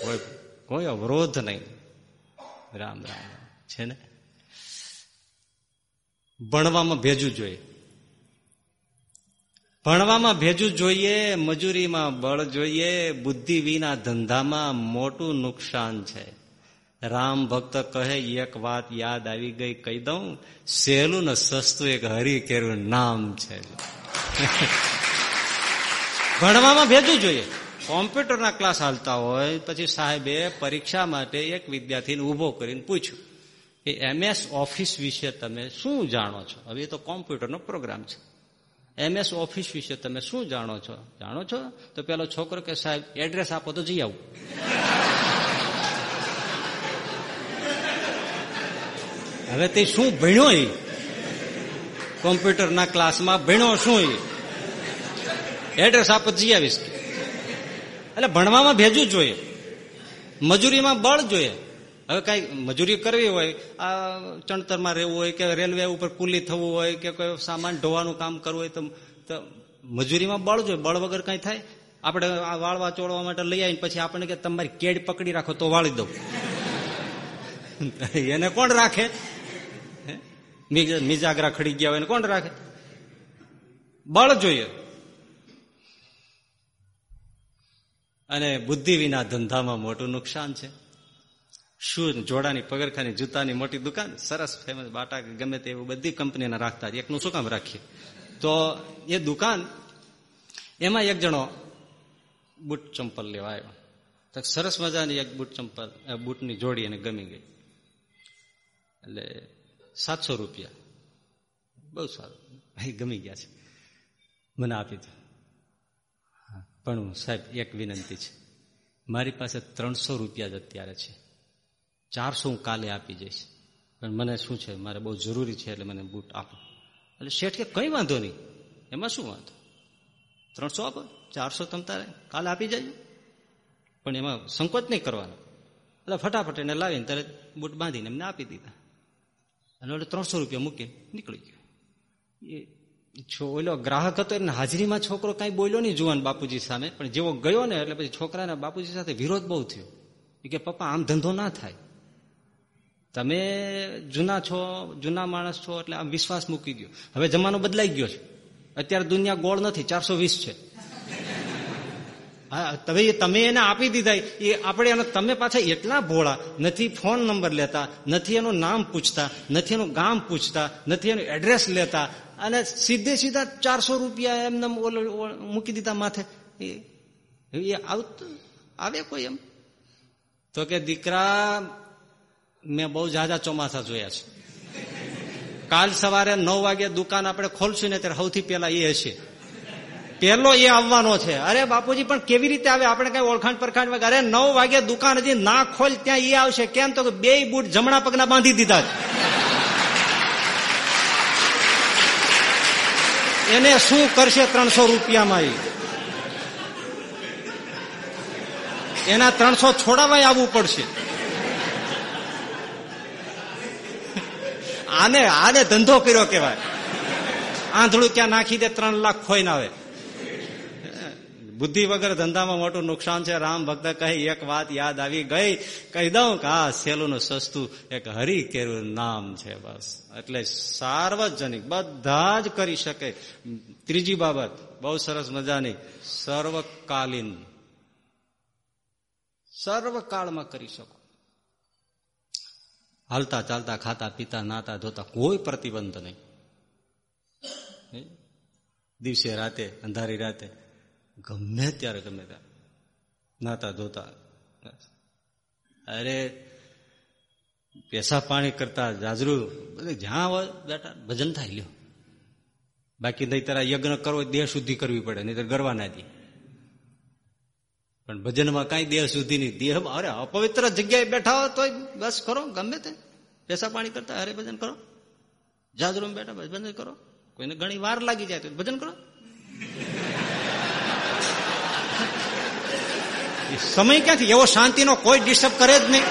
કોઈ કોઈ અવરોધ નહીં રામ રામ છે ને ભણવામાં ભેજું જોઈએ ભણવામાં ભેજું જોઈએ, મજૂરીમાં બળ જોઈએ, બુદ્ધિ વિના ધંધામાં મોટું નુકસાન છે. રામ ભક્ત કહે, એક વાત યાદ આવી ગઈ, કહી દઉં, સહેલું ને સસ્તું એક હરિકેરું નામ છે. ભણવામાં ભેજું જોઈએ. કોમ્પ્યુટરના ક્લાસ હાલતા હોય, પછી સાહેબે પરીક્ષા માટે એક વિદ્યાર્થીને ઊભો કરીને પૂછ્યું કે એમએસ ઓફિસ વિશે તમે શું જાણો છો? હવે તો કોમ્પ્યુટરનો પ્રોગ્રામ છે. એમએસ ઓફિસ વિશે તમે શું જાણો છો? જાણો છો? તો પેલો છોકરો કે, સાહેબ, એડ્રેસ આપો તો જઈ આવું. હવે તે શું ભણ્યો એ કોમ્પ્યુટરના ક્લાસમાં ભણ્યો શું એ એડ્રેસ આપો જઈ આવીશ. એટલે ભણવામાં ભેજું જોઈએ. મજૂરીમાં બળ જોઈએ. હવે કઈ મજૂરી કરવી હોય, આ ચણતરમાં રહેવું હોય કે રેલવે ઉપર કુલી થવું હોય કે કોઈ સામાન ઢોવાનું કામ કરવું હોય તો મજૂરીમાં બળ જોઈએ. બળ વગર કઈ થાય? આપણે આ વાળવા ચોળવા માટે લઈ આવીને પછી આપણને કે તમારી કેડ પકડી રાખો તો વાળી દઉં. એને કોણ રાખે? મિજાગરા ખડી ગયા હોય એને કોણ રાખે? બળ જોઈએ. અને બુદ્ધિ વિના ધંધામાં મોટું નુકસાન છે. શું જોડાની, પગરખાની, જૂતાની મોટી દુકાન. સરસ ફેમસ બાટા ગમે તે એવું બધી કંપનીના રાખતા એકનું શું કામ રાખીએ? તો એ દુકાન, એમાં એક જણો બૂટ ચંપલ લેવા આવ્યો. તો સરસ મજાની એક બૂટ ચંપલ બૂટની જોડી એને ગમી ગઈ. એટલે સાતસો રૂપિયા. બહુ સારું. ભાઈ ગમી ગયા છે. મને આપી દો. પણ સાહેબ, એક વિનંતી છે. મારી પાસે ત્રણસો રૂપિયા જ અત્યારે છે. ચારસો હું કાલે આપી જઈશ. પણ મને શું છે, મારે બહુ જરૂરી છે એટલે મને બૂટ આપો. એટલે શેઠ કે કંઈ વાંધો નહીં. એમાં શું વાંધો? ત્રણસો આપો, ચારસો તમ તારે. કાલે આપી જાય પણ એમાં સંકોચ નહીં કરવાનો. એટલે ફટાફટ એને લાવીને ત્યારે બૂટ બાંધીને એમને આપી દીધા. અને એટલે ત્રણસો રૂપિયા મૂકીને નીકળી ગયો. એ ઓલો ગ્રાહક હતો એને હાજરીમાં છોકરો કાંઈ બોલ્યો નહીં જુવાન બાપુજી સામે. પણ જેવો ગયો ને, એટલે પછી છોકરાને બાપુજી સાથે વિરોધ બહુ થયો. કે, પપ્પા, આમ ધંધો ના થાય. તમે જૂના છો, જૂના માણસ છો એટલે આમ વિશ્વાસ મૂકી ગયો હવે જમાનો બદલાઈ ગયો છે. અત્યારે દુનિયા ગોળ નથી, ચારસો છે. હા, તમે તમે એને આપી દીધા. એ આપણે એને તમે પાછા એટલા ભોળા, નથી ફોન નંબર લેતા, નથી એનું નામ પૂછતા, નથી એનું ગામ પૂછતા, નથી એનું એડ્રેસ લેતા, અને સીધે સીધા ચારસો રૂપિયા એમને મૂકી દીધા માથે. એ આવતું આવે કોઈ એમ? તો કે, દીકરા મેં બહુ જાજા ચોમાસા જોયા છે. કાલ સવારે નવ વાગે દુકાન આપણે ખોલશું ને ત્યારે સૌથી પેલા એ હશે. પેલો એ આવવાનો છે. અરે બાપુજી, પણ કેવી રીતે આવે? આપણે કઈ ઓળખાણ પરખાણ અરે નવ વાગે દુકાન હજી ના ખોલ, ત્યાં એ આવશે. કેમ તો બે બૂટ જમણા પગના બાંધી દીધા એને શું કરશે ત્રણસો રૂપિયામાં એના ત્રણસો છોડાવાય આવવું પડશે. આને આને ધંધો કર્યો કેવાય આંધળું ક્યાં નાખી દે, ત્રણ લાખ ખોઈ ના આવે. બુદ્ધિ વગર ધંધામાં મોટું નુકસાન છે. રામ ભક્ત કહી, એક વાત યાદ આવી ગઈ. કહી દઉં કે આ સેલું સસ્તું એક હરી કેરું નામ છે બસ. એટલે સાર્વજનિક, બધા જ કરી શકે. ત્રીજી બાબત, બહુ સરસ મજાની, સર્વકાલીન. સર્વકાળમાં કરી શકો. હાલતા ચાલતા, ખાતા, પીતા, નાતા, ધોતા કોઈ પ્રતિબંધ નહીં. દિવસે રાતે, અંધારી રાતે, ગમે ત્યારે ગમે ત્યારે નાતા, ધોતા. અરે પેસા પાણી કરતા જાજરું, બધે જ્યાં બેટા ભજન થાય લ્યો. બાકી નહીં તારા યજ્ઞ કરવો દેહ શુદ્ધિ કરવી પડે, નહીં તો ગરવા ના દે. પણ ભજનમાં કઈ દેહ સુધીની દેહ અરે અપવિત્ર જગ્યાએ બેઠા હોય તો બસ કરો, ગમે તે. પેસા પાણી કરતા અરે ભજન કરો. જાજરૂમ બેઠા ભજન કરો. કોઈને ઘણી વાર લાગી જાય તો ભજન કરો. સમય ક્યાંથી? એવો શાંતિનો કોઈ ડિસ્ટર્બ કરે જ નહીં.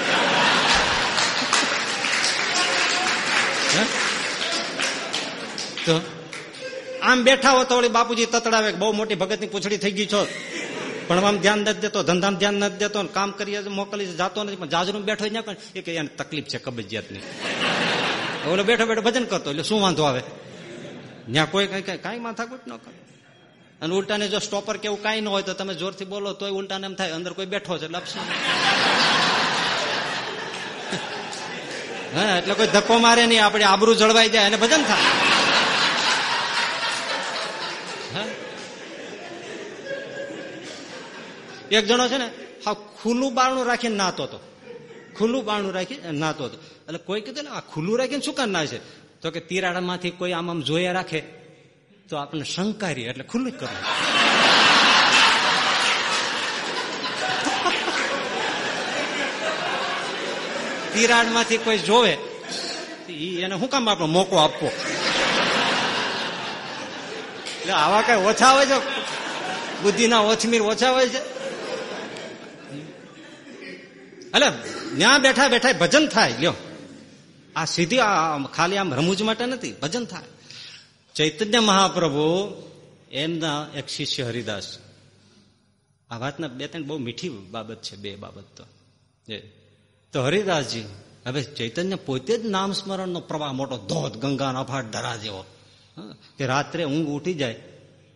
તો આમ બેઠા હો તો બાપુજી તતડાવે બહુ મોટી ભગતની પૂછડી થઈ ગઈ છો. પણ આમ ધ્યાન નથી દેતો, ધંધામાં ધ્યાન નથી દેતો કામ કરીએ મોકલી જતો નથી, પણ જાજરૂમ બેઠો ને પણ એ કે એને તકલીફ છે કબજિયાતની ઓલો બેઠો બેઠો ભજન કરતો એટલે શું વાંધો આવે? ત્યાં કોઈ કઈ કઈ માથાકૂટ ન કરે. અને ઉલટાને જો સ્ટોપર કેવું કઈ ન હોય તો તમે જોરથી બોલો, તોય ઉલટાને એમ થાય, અંદર કોઈ બેઠો છે, એટલે અપશું હા, એટલે કોઈ ધક્કો મારે નહીં, આપણે આબરૂ જળવાઈ જાય અને ભજન થાય. એક જણો છે ને, હા, ખુલ્લું બારણું રાખીને નાતો હતો. ખુલ્લું બારણું રાખી નાતો હતો. એટલે કોઈ કીધું ને આ ખુલ્લું રાખીને શું કામ છે? તો કે, તિરાડામાંથી કોઈ આમ આમ જોયા રાખે. તો આપણને શંકારી એટલે ખુલ્લું જ કરવું. તિરાડમાંથી કોઈ જોવે એને શું કામ આપણો મોકો આપવો? એટલે આવા કઈ ઓછા હોય છે? બુદ્ધિના ઓછમીર ઓછા હોય છે? એટલે ત્યાં બેઠા બેઠા ભજન થાય, લ્યો. આ સીધી ખાલી આમ રમૂજ માટે નથી, ભજન થાય. ચૈતન્ય મહાપ્રભુ એમના એક શિષ્ય હરિદાસ. આ વાતના બે ત્રણ બહુ મીઠી બાબત છે, બે બાબત તો. તો હરિદાસજી, હવે ચૈતન્ય પોતે જ નામ સ્મરણનો પ્રવાહ, મોટો ધોધ ગંગાનો અફાટ ધરા જેવો. કે રાત્રે ઊંઘ ઉઠી જાય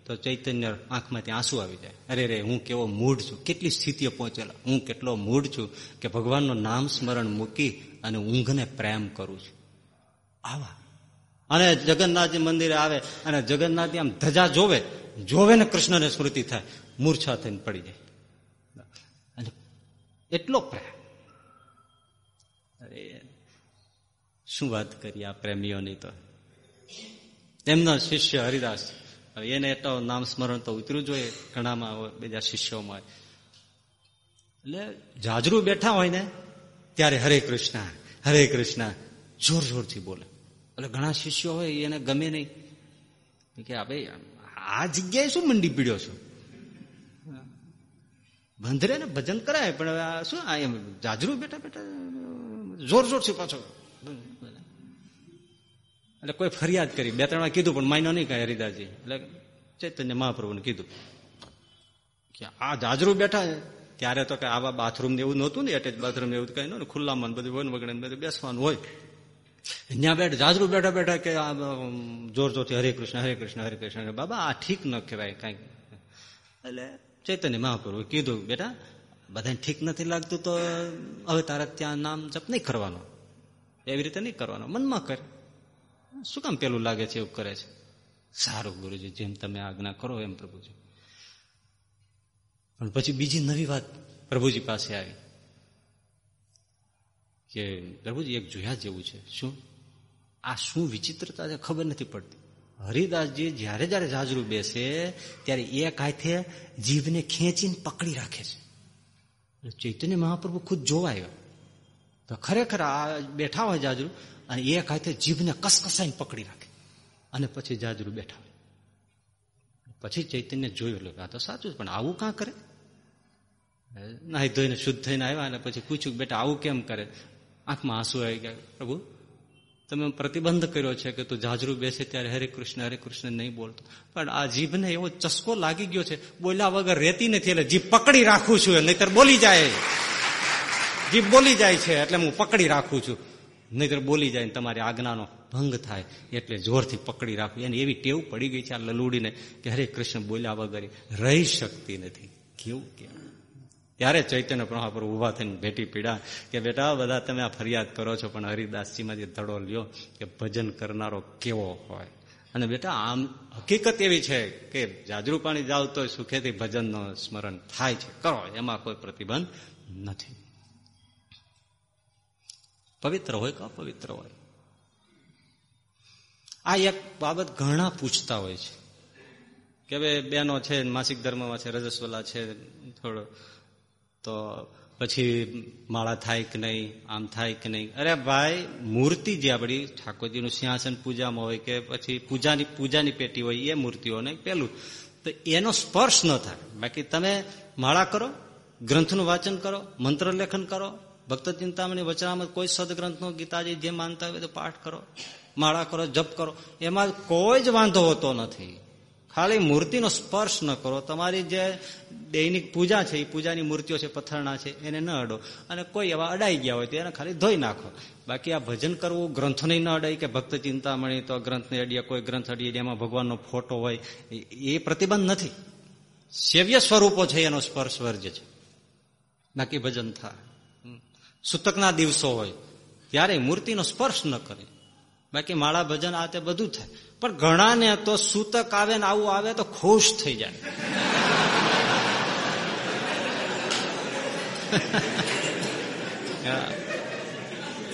તો ચૈતન્ય આંખમાંથી આંસુ આવી જાય. અરે રે, હું કેવો મૂઢ છું? કેટલી સ્થિતિએ પહોંચેલા? હું કેટલો મૂઢ છું કે ભગવાનનું નામ સ્મરણ મૂકી અને ઊંઘને પ્રેમ કરું છું. આવા. અને જગન્નાથજી મંદિરે આવે અને જગન્નાથજી આમ ધજા જોવે જોવે ને કૃષ્ણને સ્મૃતિ થાય, મૂર્છા થઈને પડી જાય. અને એટલો પ્રેમ. અરે, શું વાત કરી આ પ્રેમીઓની તો? તેમનો શિષ્ય હરિદાસ એને એટલો નામ સ્મરણ તો ઉતરવું જોઈએ ઘણામાં બીજા શિષ્યોમાં એટલે જાજરૂ બેઠા હોય ને, ત્યારે હરે કૃષ્ણ હરે કૃષ્ણ, જોર જોરથી બોલે. એટલે ઘણા શિષ્યો હોય, એને ગમે નહીં. કે ભાઈ, આ જગ્યાએ શું મંડી પીડ્યો છું? બંધરે ને ભજન કરાય, પણ શું, આ એમ જાજરૂ બેઠા બેઠા, જોર જોરથી પાછો એટલે કોઈ ફરિયાદ કરી. બે, ત્રણ વાર કીધું, પણ માયનો નહીં કાંઈ હરિદાસજી. એટલે ચૈતન્ય મહાપ્રભુને કીધું કે આ જાજરૂ બેઠા ત્યારે તો કે આવા બાથરૂમ એવું નહોતું ને એટેચ બાથરૂમ એવું કઈ ને, ખુલ્લામાં બધું હોય ને, વગડે બધું બેસવાનું હોય. ત્યાં બેઠ, જાજરૂ બેઠા બેઠા કે આ જોર જોરથી હરે કૃષ્ણ હરે કૃષ્ણ હરે કૃષ્ણ. બાબા, આ ઠીક ન કહેવાય કંઈક એટલે ચૈતન્ય મહાપ્રભુ કીધું, બેટા, બધાને ઠીક નથી લાગતું તો હવે તારા ત્યાં નામ જપ નહીં કરવાનો. એવી રીતે નહીં કરવાનો. મનમાં કર. શું કામ પેલું લાગે છે એવું કરે છે? સારું ગુરુજી, જેમ તમે આજ્ઞા કરો એમ પ્રભુજી. પણ પછી બીજી નવી વાત પ્રભુજી પાસે આવી. કે પ્રભુજી, એક જોયા જેવું છે. શું? આ શું વિચિત્રતા છે? ખબર નથી પડતી. હરિદાસજી જ્યારે જ્યારે જાજરૂ બેસે, ત્યારે એક હાથે જીભને ખેંચીને પકડી રાખે છે. ચૈતન્ય મહાપ્રભુ ખુદ જોવાયો તો ખરેખર આ બેઠા હોય જાજરૂ અને એક હાથે જીભને કસકસાઈને પકડી રાખે. અને પછી જાજરૂ બેઠા પછી ચૈતન્ય જોયું એટલે આ તો સાચું પણ આવું કાં કરે? નાહી ધોઈને શુદ્ધ થઈને આવ્યા અને પછી પૂછ્યું બેટા, આવું કેમ કરે? આંખમાં આંસુ આવી ગયા. પ્રભુ, તમે પ્રતિબંધ કર્યો છે કે તું જાજરૂ બેસે ત્યારે હરે કૃષ્ણ હરે કૃષ્ણ નહીં બોલતો. પણ આ જીભને એવો ચસ્કો લાગી ગયો છે, બોલ્યા વગર રહેતી નથી એટલે જીભ પકડી રાખું છું નહીતર બોલી જાય. જીભ બોલી જાય છે એટલે હું પકડી રાખું છું. નહીતર બોલી જાય ને તમારી આજ્ઞાનો ભંગ થાય, એટલે જોરથી પકડી રાખવું એને એવી ટેવ પડી ગઈ છે આ લલુડીને કે હરે કૃષ્ણ બોલ્યા વગર રહી શકતી નથી. કેવું કેવું ત્યારે ચૈતન્ય પ્રભાપુર ઊભા થઈને ભેટી પીડા કે બેટા, બધા તમે આ ફરિયાદ કરો છો, પણ હરિદાસજીમાંથી ધડો લ્યો કે ભજન કરનારો કેવો હોય? અને બેટા, આમ હકીકત એવી છે કે જાજરૂ પાણી જાવ તો સુખેથી ભજનનો સ્મરણ થાય છે. કરો, એમાં કોઈ પ્રતિબંધ નથી. પવિત્ર હોય કે અપવિત્ર હોય? આ એક બાબત ઘણા પૂછતા હોય છે. કે ભાઈ બેનો છે, માસિક ધર્મમાં છે, રજસ્વલા છે, થોડો. તો પછી માળા થાય કે નહીં, આમ થાય કે નહીં? અરે ભાઈ, મૂર્તિ જે આપણી ઠાકોરજીનું સિંહાસન પૂજામાં હોય કે પછી પૂજાની પૂજાની પેટી હોય, એ મૂર્તિઓને પહેલું તો એનો સ્પર્શ ન થાય. બાકી તમે માળા કરો, ગ્રંથનું વાંચન કરો, મંત્ર લેખન કરો ભક્ત ચિંતામણી વચનામાં કોઈ સદગ્રંથનો ગીતાજી જે માનતા હોય તો પાઠ કરો, માળા કરો, જપ કરો. એમાં કોઈ જ વાંધો હોતો નથી. ખાલી મૂર્તિનો સ્પર્શ ન કરો. તમારી જે દૈનિક પૂજા છે, એ પૂજાની મૂર્તિઓ છે પથ્થરના છે, એને ન અડો. અને કોઈ એવા અડાઈ ગયા હોય તો એને ખાલી ધોઈ નાખો. બાકી આ ભજન કરવું ગ્રંથને ન અડાય કે ભક્ત ચિંતામણી તો ગ્રંથને અડીએ, કોઈ ગ્રંથ અડીએ એમાં ભગવાનનો ફોટો હોય, એ પ્રતિબંધ નથી. સેવ્ય સ્વરૂપો છે, એનો સ્પર્શ વર્જ છે. બાકી ભજન થાય. સૂતકના દિવસો હોય ત્યારે મૂર્તિનો સ્પર્શ ન કરે. બાકી માળા ભજન આ તે બધું થાય. પણ ઘણાને તો સૂતક આવે ને આવું આવે તો ખુશ થઈ જાય.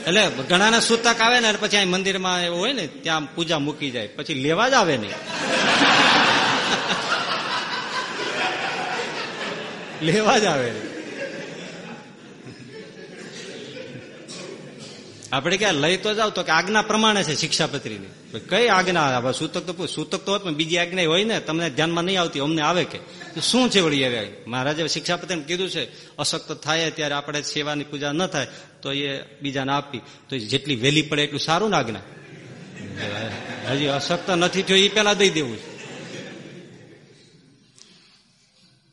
એટલે ઘણાને સૂતક આવે ને પછી અહીં મંદિરમાં એવું હોય ને, ત્યાં પૂજા મૂકી જાય. પછી લેવા જ આવે નહીં. લેવા જ આવે નહીં. આપણે ક્યાં લઈ તો જાવ તો કે આજ્ઞા પ્રમાણે છે શિક્ષાપત્રીની. કઈ આજ્ઞા? સૂતક તો સૂતક તો હોય પણ બીજી આજ્ઞા હોય ને, તમને ધ્યાનમાં નહીં આવતી, અમને આવે કે? શું છે વળી હવે? મહારાજે શિક્ષાપત્રીને કીધું છે, અશક્ત થાય ત્યારે આપણે સેવાની પૂજા ન થાય, તો એ બીજાને આપી. તો જેટલી વહેલી પડે એટલું સારું ને આજ્ઞા? હજી અશક્ત નથી થયો એ પેલા દઈ દેવું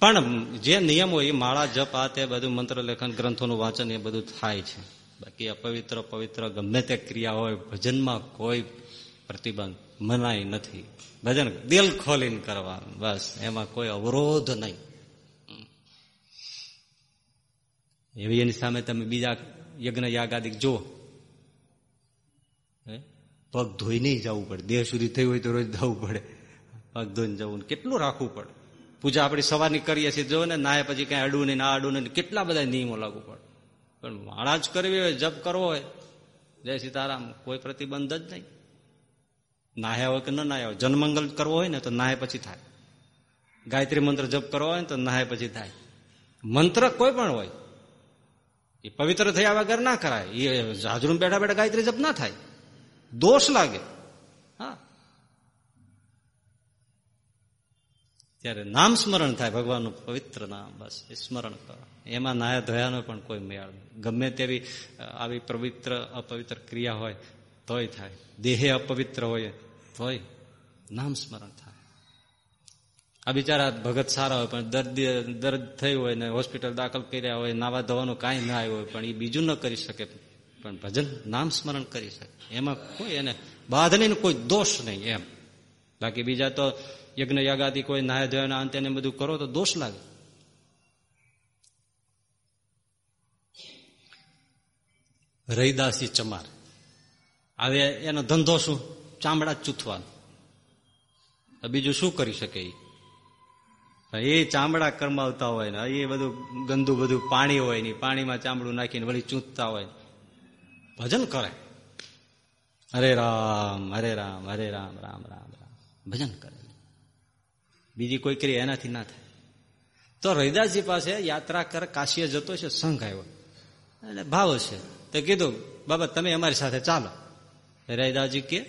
પણ જે નિયમ હોય, એ માળા જપ આ તે બધું મંત્ર લેખન ગ્રંથોનું વાંચન એ બધું થાય છે. બાકી અપવિત્ર, પવિત્ર ગમે તે ક્રિયા હોય, ભજનમાં કોઈ પ્રતિબંધ મનાય નથી. ભજન દિલ ખોલીને કરવાનું, બસ. એમાં કોઈ અવરોધ નહીં. એવી એની સામે તમે બીજા યજ્ઞ યાગાદિક જુઓ. પગ ધોઈ નહીં જવું પડે. દેહ સુધી થયું હોય તો રોજ જવું પડે. પગ ધોઈને જવું કેટલું રાખવું પડે? પૂજા આપણી સવારની કરીએ છીએ, જો ને નાય પછી કઈ અડવું નહીં, ના અડવું નહીં, કેટલા બધા નિયમો લાગુ પડે? પણ માળા જ કરવી હોય, જપ કરવો હોય. જય સીતારામ, કોઈ પ્રતિબંધ જ નહીં. નાહ્યા હોય કે ન નાહ્યા હોય. જનમંગલ કરવો હોય ને તો નાહે પછી થાય. ગાયત્રી મંત્ર જપ કરવો હોય ને તો નાહે પછી થાય. મંત્ર કોઈ પણ હોય, એ પવિત્ર થયા વગર ના કરાય. એ હાજરું બેઠા બેઠા ગાયત્રી જપ ના થાય. દોષ લાગે. ત્યારે નામ સ્મરણ થાય, ભગવાનનું પવિત્ર નામ, બસ, એ સ્મરણ કરો. એમાં નાયા ધોયાનો પણ કોઈ મેળ ગમે તેવી આવી પવિત્ર, અપવિત્ર ક્રિયા હોય, તોય થાય. દેહે અપવિત્ર હોય, તોય નામ સ્મરણ થાય. આ બિચારા ભગત સારા હોય, પણ દર્દ દર્દ થયું હોય ને હોસ્પિટલ દાખલ કર્યા હોય, નાવા ધોવાનું કાંઈ ના આવ્યું હોય, પણ એ બીજું ન કરી શકે, પણ ભજન નામ સ્મરણ કરી શકે. એમાં કોઈ એને બાંધણીનો કોઈ દોષ નહીં એમ. બાકી બીજા તો યજ્ઞ યાગાદી કોઈ નાયા ધોયાના અંતે બધું કરો તો દોષ લાગે. રૈદાસી ચમાર. હવે એનો ધંધો શું? ચામડા ચૂથવાનો. બીજું શું કરી શકે એ ચામડા કરમાવતા હોય ને, એ બધું ગંદુ બધું પાણી હોય ને પાણીમાં ચામડું નાખીને વળી ચૂંટતા હોય ભજન કરે. હરે રામ હરે રામ હરે રામ રામ રામ. ભજન કરે. બીજી કોઈ ક્રિયા એનાથી ના થાય. તો રૈદાસજી પાસે યાત્રા કર, કાશીએ જતો છે, સંઘ આવ્યો. અને ભાવ છે તો કીધું, બાબા, તમે અમારી સાથે ચાલો. રૈદાજી કે,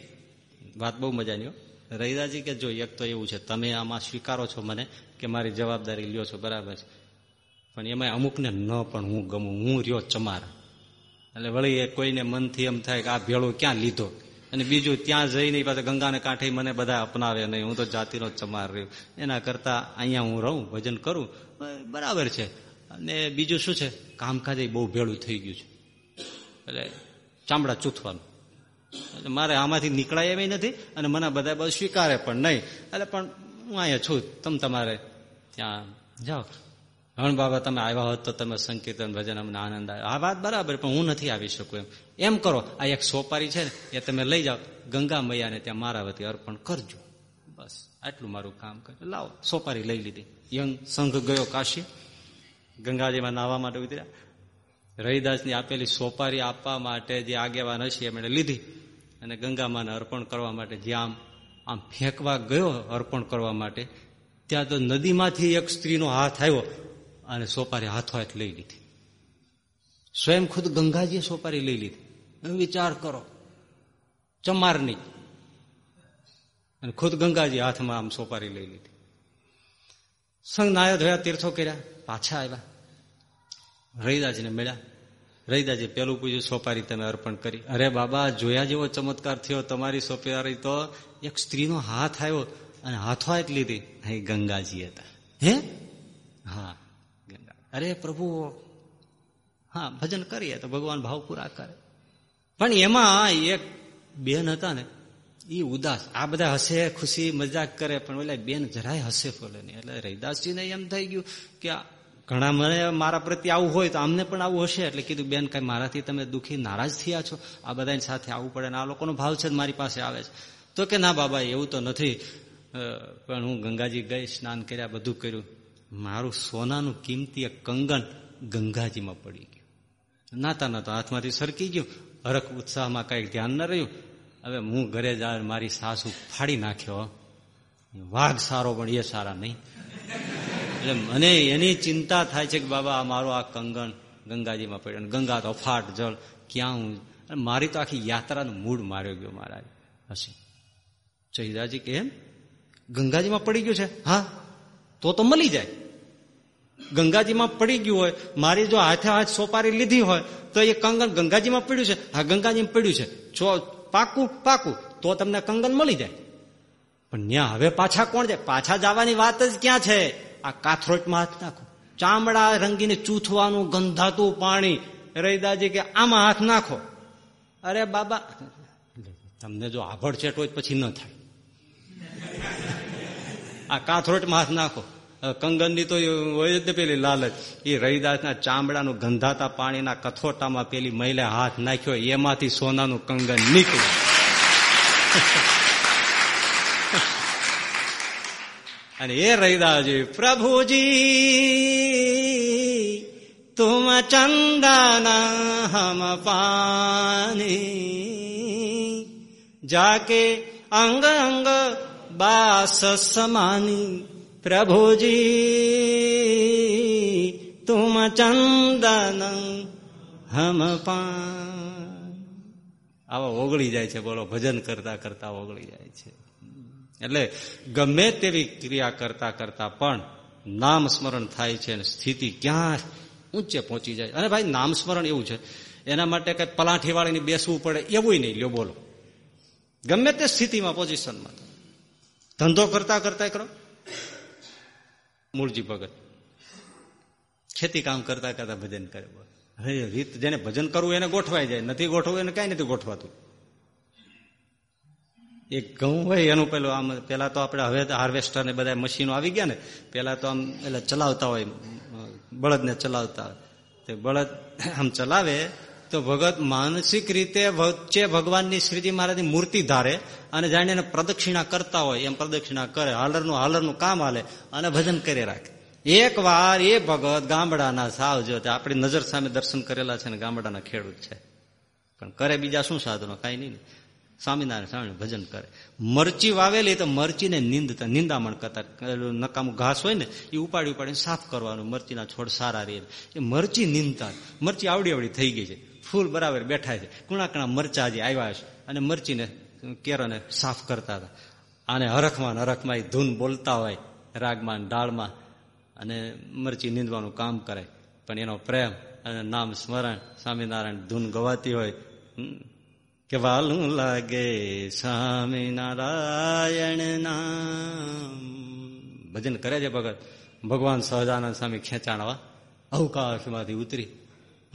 વાત બહુ મજાની રૈદાજી કે, જો એક તો એવું છે, તમે આમાં સ્વીકારો છો મને કે મારી જવાબદારી લ્યો છો, બરાબર છે. પણ એમાં અમુકને ન પણ હું ગમું, હું રહ્યો ચમાર. એટલે વળી કોઈને મનથી એમ થાય કે આ ભેળો ક્યાં લીધો? અને બીજું ત્યાં જઈને પાછા ગંગાને કાંઠે મને બધા અપનાવે નહીં હું તો જાતિનો ચમાર રહ્યો. એના કરતા અહીંયા હું રહું, ભજન કરું બરાબર છે. અને બીજું શું છે? કામકાજ બહુ ભેળું થઈ ગયું છે. એટલે ચામડા ચૂથવાનું. એટલે મારે આમાંથી નીકળાય એવી નથી અને મને બધા બધું સ્વીકારે પણ નહીં. એટલે પણ હું અહીંયા છું, તમે તમારે ત્યાં જાઓ. હણ બાબા, તમે આવ્યા હોત તો તમે સંકીર્તન, ભજન, અમને આનંદ આવ્યો. આ વાત બરાબર, પણ હું નથી આવી શકું એમ. એમ કરો, આ એક સોપારી છે ને, એ તમે લઈ જાઓ. ગંગા મૈયાને ત્યાં મારા વતી અર્પણ કરજો. બસ, આટલું મારું કામ કરે લાવો, સોપારી લઈ લીધી. યંગ સંઘ ગયો કાશી. ગંગાજીમાં નાહવા માટે ઉતર્યા. રવિદાસની આપેલી સોપારી આપવા માટે જે આગેવાન હશે એમણે લીધી. અને ગંગામાને અર્પણ કરવા માટે જ્યાં આમ આમ ફેંકવા ગયો અર્પણ કરવા માટે, ત્યાં તો નદીમાંથી એક સ્ત્રીનો હાથ આવ્યો. અને સોપારી હાથો હાથ લઈ લીધી. સ્વયં ખુદ ગંગાજીએ સોપારી લઈ લીધી. વિચાર કરો. ચમારની. અને ખુદ ગંગાજી હાથમાં આમ સોપારી લઈ લીધી. સંઘ નાયા ધોયા તીર્થો કર્યા, પાછા આવ્યા. રહીદાજીને મળ્યા. રહીદાજી પેલું પૂછ્યું સોપારી તમે અર્પણ કરી. અરે બાબા, જોયા જેવો ચમત્કાર થયો, તમારી સોપારી તો એક સ્ત્રીનો હાથ આવ્યો અને હાથો હાથ લીધી. અહીં ગંગાજી હતા. હે? હા. અરે પ્રભુ, હા, ભજન કરીએ તો ભગવાન ભાવ પૂરા કરે. પણ એમાં એક બેન હતા ને એ ઉદાસ. આ બધા હસે, ખુશી, મજાક કરે, પણ ઓલા બેન જરાય હસે ફોલે નહીં. એટલે રૈદાસજીને એમ થઈ ગયું કે ઘણા મને મારા પ્રત્યે આવું હોય તો આમને પણ આવું હશે. એટલે કીધું, બેન, કઈ મારાથી તમે દુઃખી, નારાજ થયા છો? આ બધાની સાથે આવવું પડે ને આ લોકોનો ભાવ છે મારી પાસે આવે છે. તો કે, ના બાબા, એવું તો નથી. પણ હું ગંગાજી ગઈ, સ્નાન કર્યા, બધું કર્યું. મારું સોનાનું કિંમતી એક કંગન ગંગાજીમાં પડી ગયું. નાતા નાતા હાથમાંથી સરકી ગયું. હરખ ઉત્સાહમાં કંઈક ધ્યાન ન રહ્યું. હવે હું ઘરે જા મારી સાસુ ફાડી નાખ્યો. વાઘ સારો પણ એ સારા નહીં. એટલે મને એની ચિંતા થાય છે કે બાબા, આ મારો આ કંગણ ગંગાજીમાં પડ્યો ગંગા તો ફાટ જળ, ક્યાં હું? મારી તો આખી યાત્રાનું મૂડ માર્યો ગયો મહારાજ. હશે ચહિદાજી કે એમ ગંગાજીમાં પડી ગયું છે? હા? તો તો મળી જાય. ગંગાજીમાં પડી ગયું હોય, મારી જો હાથે હાથ સોપારી લીધી હોય, તો એ કંગન ગંગાજીમાં પડ્યું છે? હા, ગંગાજીમાં પડ્યું છે. જો પાકું પાકું, તો તમને કંગન મળી જાય. પણ ત્યાં હવે પાછા કોણ જાય? પાછા જવાની વાત જ ક્યાં છે? આ કાથરોટમાં હાથ નાખો. ચામડા રંગીને ચૂથવાનું, ગંધાતું પાણી. રૈદાજી કે, આમાં હાથ નાખો. અરે બાબા, તમને જો આભળ છે હોય પછી ન થાય. આ કાથરોટમાં હાથ નાખો. કંગનની તો હોય જ પેલી લાલચ. એ રવિદાસના ચામડાનું ગંધાતા પાણીના કથોટામાં પેલી મહિલા હાથ નાખ્યો. એમાંથી સોનાનું કંગન નીકળ્યું. અને એ રૈદાજી પ્રભુજી, તુમ ચંદાના હમ પાની જાકે અંગ અંગ બાસ સમાની પ્રભુજી તુમ ચંદન હમ આવા ઓગળી જાય છે બોલો ભજન કરતા કરતા ઓગળી જાય છે એટલે ગમે તેવી ક્રિયા કરતા કરતા પણ નામ સ્મરણ થાય છે અને સ્થિતિ ક્યાં ઊંચે પહોંચી જાય. અને ભાઈ, નામ સ્મરણ એવું છે, એના માટે કઈ પલાઠી વાળીને બેસવું પડે એવું નહીં, લ્યો બોલો. ગમે તે સ્થિતિમાં પોઝિશનમાં ધંધો કરતા કરતા કરો. મૂળજી ભગત. ખેતી કામ કરતા કરતા ભજન કરે. હવે રીત જેને ભજન કરવું એને ગોઠવાઈ જાય. નથી ગોઠવું એને કઈ નથી ગોઠવાતું. એક ઘઉં હોય, એનું પેલું આમ પેલા તો આપણે હવે હાર્વેસ્ટર ને બધા મશીનો આવી ગયા ને, પેલા તો આમ એટલે ચલાવતા હોય બળદને ચલાવતા. હોય તે બળદ આમ ચલાવે તો ભગત માનસિક રીતે વચ્ચે ભગવાનની શ્રીજી મહારાજની મૂર્તિ ધારે અને જાણે એને પ્રદક્ષિણા કરતા હોય, એમ પ્રદક્ષિણા કરે, હાલરનું હાલરનું કામ હાલે અને ભજન કરી રાખે. એક વાર એ ભગત ગામડાના સાવ જો આપણી નજર સામે દર્શન કરેલા છે ને ગામડાના ખેડૂત છે. પણ કરે બીજા શું સાધનો? કાંઈ નહીં. સ્વામિનારાયણ સ્વામી ભજન કરે. મરચી વાવેલી તો મરચીને નિંદતા નિંદામણ કરતા. નકામું ઘાસ હોય ને, એ ઉપાડી ઉપાડીને સાફ કરવાનું, મરચીના છોડ સારા રહે. એ મરચી નિંદતા. મરચી આવડી આવડી થઈ ગઈ છે. ફૂલ બરાબર બેઠા છે. કુણા કણા મરચા જે આવ્યા છે. અને મરચીને કેરોને સાફ કરતા હતા. આને હરખમાં હરખમાં ધૂન બોલતા હોય, રાગમાં ડાળમાં અને મરચી નીંદવાનું કામ કરે. પણ એનો પ્રેમ અને નામ સ્મરણ સ્વામિનારાયણ ધૂન ગવાતી હોય કે વાલું લાગે સ્વામિનારાયણ નામ. ભજન કરે છે ભગત. ભગવાન સહજાનંદ સ્વામી ખેંચાણવા અવકાશમાંથી ઉતરી.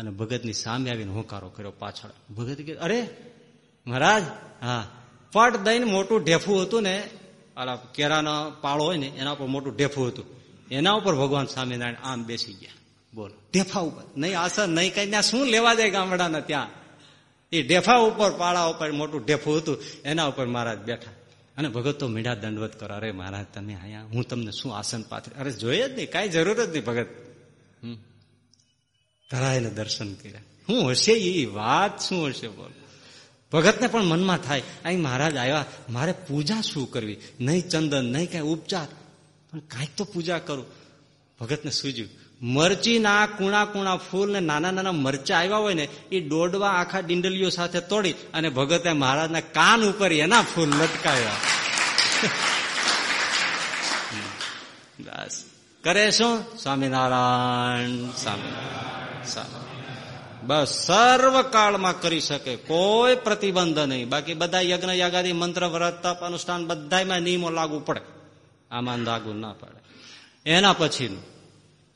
અને ભગતની સામે આવીને હોકારો કર્યો પાછળ. ભગત કે, અરે, મહારાજ, હા પટ દઈને મોટું ઢેફું હતું ને, આલા કેરાનો પાળો હોય ને, એના ઉપર મોટું ઢેફું હતું. એના ઉપર ભગવાન સ્વામિનારાયણ આમ બેસી ગયા. બોલો. ઢેફા ઉપર. નહીં આસર નહીં કઈ. ત્યાં શું લેવા જાય ગામડાના ત્યાં? એ ઢેફા ઉપર, પાળા ઉપર મોટું ઢેફું હતું. એના ઉપર મહારાજ બેઠા. અને ભગત તો મીઠા દંડવત કરો. અરે, મહારાજ, તમે અહીંયા, હું તમને શું આસન પાથરી અરે, જોઈએ જ નહીં. કાંઈ જરૂર જ નહીં ભગત. ધરાયને દર્શન કર્યા. શું હશે એ વાત શું હશે બોલ. ભગતને પણ મનમાં થાય અહીં મહારાજ આવ્યા મારે પૂજા શું કરવી? નહીં ચંદન, નહીં કઈ ઉપચાર. પણ કાંઈક તો પૂજા કરું. ભગતને સૂજ્યું, મરચીના કુણા કુણા ફૂલ ને નાના નાના મરચા આવ્યા હોય ને, એ દોડવા આખા ડિંડલીઓ સાથે તોડી અને ભગતે મહારાજના કાન ઉપર એના ફૂલ લટકાવ્યા. બસ. કરે શું? સ્વામિનારાયણ સ્વામિનારાયણ. બસ સર્વકાળમાં કરી શકે, કોઈ પ્રતિબંધ નહીં. બાકી બધા યજ્ઞ યાગાદી મંત્ર, વ્રત, તપ અનુષ્ઠાન બધામાં નિયમો લાગુ પડે. આમાં લાગુ ના પડે. એના પછીનું,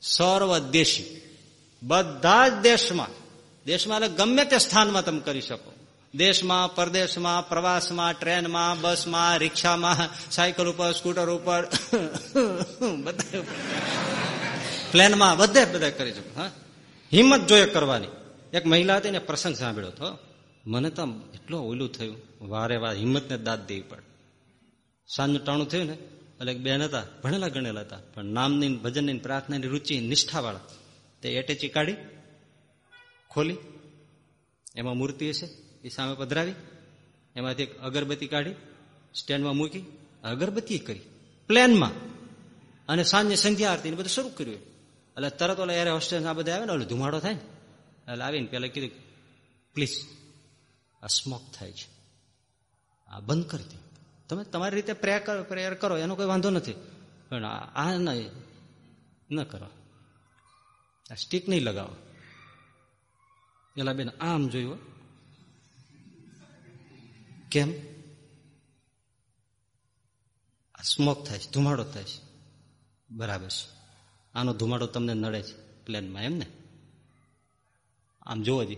સર્વ દેશી. બધા જ દેશમાં દેશમાં એટલે ગમે તે સ્થાનમાં તમે કરી શકો. દેશમાં, પરદેશમાં, પ્રવાસમાં, ટ્રેનમાં, બસમાં, રિક્ષામાં, સાયકલ ઉપર, સ્કૂટર ઉપર, બધા પ્લેનમાં, બધે, બધા કરી શકો, હા. હિંમત જોઈએ કરવાની. એક મહિલા હતી ને પ્રસંગ સાંભળ્યો હતો. મને તો એટલો ઓલું થયું. વારે વાર હિંમતને દાદ દેવી પડે. સાંજનું ટાણું થયું ને, એટલે એક બેન હતા, ભણેલા ગણેલા હતા, પણ નામની ભજનની પ્રાર્થનાની રુચિ નિષ્ઠાવાળા. તે એટેચી કાઢી, ખોલી. એમાં મૂર્તિ હશે, એ સામે પધરાવી. એમાંથી એક અગરબત્તી કાઢી, સ્ટેન્ડમાં મૂકી, અગરબત્તી કરી. પ્લેનમાં. અને સાંજે સંધ્યા આરતી બધું શરૂ કર્યું એટલે તરત ઓલા એરે હોસ્ટેલ આ બધા આવે ને એટલે ધુમાડો થાય ને. એટલે આવીને પેલા કીધું પ્લીઝ આ સ્મોક થાય છે. આ બંધ કરી દે. તમે તમારી રીતે પ્રેયર કરો પ્રેયર કરો, એનો કોઈ વાંધો નથી. પણ આ ન કરો. આ સ્ટીક નહીં લગાવો. પેલા બેન આમ જોયું કેમ? આ સ્મોક થાય છે, ધુમાડો થાય છે. બરાબર છે. આનો ધુમાડો તમને નડે છે પ્લેનમાં, એમ ને? આમ જોવો જી,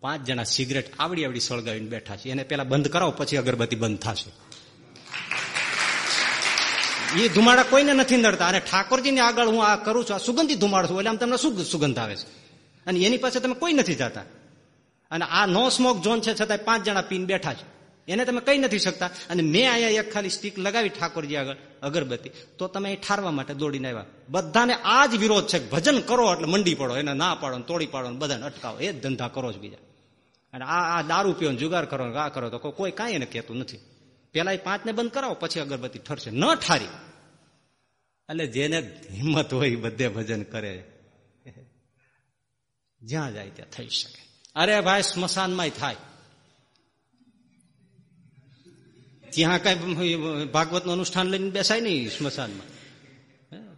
પાંચ જણા સિગરેટ આવડી આવડી સળગાવીને બેઠા છે. એને પેલા બંધ કરાવો, પછી અગરબત્તી બંધ થશે. એ ધુમાડા કોઈને નથી નડતા. અને ઠાકોરજીને આગળ હું આ કરું છું, આ સુગંધી ધુમાડો છું, એટલે આમ તમને શું સુગંધ આવે છે. અને એની પાસે તમે કોઈ નથી જતા. અને આ નો સ્મોક ઝોન છે છતાં પાંચ જણા પીને બેઠા છે. એને તમે કઈ નથી શકતા. અને મેં અહીંયા એક ખાલી સ્ટીક લગાવી ઠાકોરજી આગળ, અગરબત્તી. તો તમે એ ઠારવા માટે દોડીને આવ્યા. બધાને આ જ વિરોધ છે ભજન કરો એટલે મંડી પડો, એને ના પાડો તોડી પાડો બધાને અટકાવો. એ ધંધા કરો જ બીજા. અને આ આ દારૂ પીઓ જુગાર કરો આ કરો તો કોઈ કાંઈ એને કહેતું નથી. પેલા પાંચને બંધ કરાવો, પછી અગરબત્તી ઠરશે. ન ઠારી. એટલે જેને હિંમત હોય બધે ભજન કરે. જ્યાં જાય ત્યાં થઈ શકે. અરે ભાઈ સ્મશાનમાં થાય. ત્યાં કઈ ભાગવતનું અનુષ્ઠાન લઈને બેસાય નહીં સ્મશાનમાં.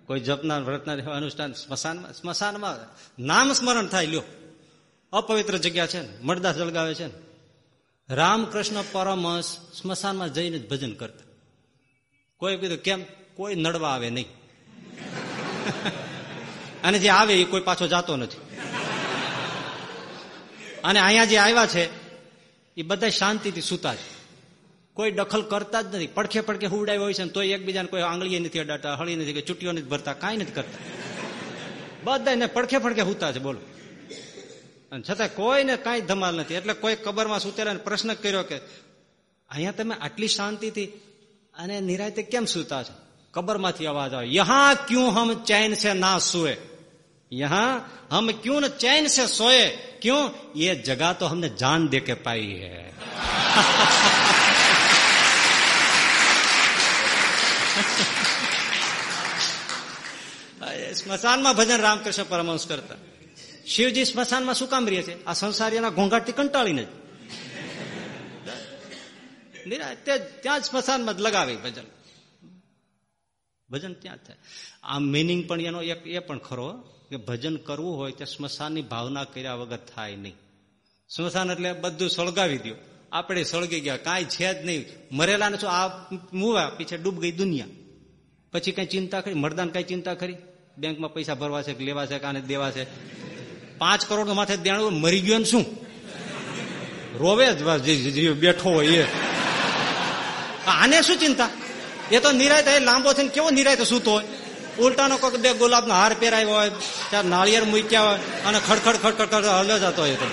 કોઈ જપના વ્રતના અનુષ્ઠાન સ્મશાનમાં સ્મશાનમાં નામ સ્મરણ થાય, લ્યો. અપવિત્ર જગ્યા છે ને મળદાસ જળગાવે છે ને. રામકૃષ્ણ પરમહંસ સ્મશાનમાં જઈને જ ભજન કરતા. કોઈ કીધું, કેમ? કોઈ નડવા આવે નહીં. અને જે આવે એ કોઈ પાછો જાતો નથી. અને અહીંયા જે આવ્યા છે, એ બધા શાંતિથી સૂતા છે. કોઈ દખલ કરતા જ નથી. પડખે પડખે હુવડાવી હોય છે તોય એકબીજાને કોઈ આંગળીએ નથી અડાતા હળી નથી કે ચૂંટીઓ નથી ભરતા, કાંઈ નથી કરતા. બધા પડખે પડખે હુતા છે, બોલો. અને છતાં કોઈને કાંઈ ધમાલ નથી. એટલે કોઈ કબરમાં સુતેલા પ્રશ્ન કર્યો કે અહીંયા તમે આટલી શાંતિથી અને નિરાયતે કેમ સુતા છો? કબરમાંથી અવાજ આવે. યહા ક્યું હમ ચેન છે ના સુએ? યહા હમ ક્યું ને ચેન છે સોએ? ક્યું? એ જગા તો હમને જાન દે કે પાઈ હૈ. સ્મશાનમાં ભજન રામકૃષ્ણ પરમહંસ કરતા. શિવજી સ્મશાનમાં શું કામ રહે છે? આ સંસારીના ઘોંઘાટથી કંટાળીને જ. ત્યાં જ સ્મશાનમાં જ લગાવી ભજન. ભજન ત્યાં થાય. આ મિનિંગ પણ એનો એક એ પણ ખરો કે ભજન કરવું હોય તો સ્મશાનની ભાવના કર્યા વગર થાય નહીં. સ્મશાન એટલે બધું સળગાવી દો આપણે સળગી ગયા. કાંઈ છે જ નહીં. મરેલા શું આ મૂવા? પીછે ડૂબ ગઈ દુનિયા. પછી કઈ ચિંતા કરી મરદાન કઈ ચિંતા કરી બેંકમાં પૈસા ભરવા છે કે લેવા છે કાને દેવા છે? પાંચ કરોડ માથે દેણું મરી ગયો ને શું? રોવે જ બેઠો હોય એ. આને શું ચિંતા? એ તો નિરાય લાંબો થઈને કેવો નિરાય સૂતો હોય? ઉલટાનો કોઈક બે ગુલાબનો હાર પહેરાયો હોય ત્યાં નાળિયેર મૂક્યા હોય, અને ખડખડ ખડખડ ખડ હલ્યો જતો હોય તો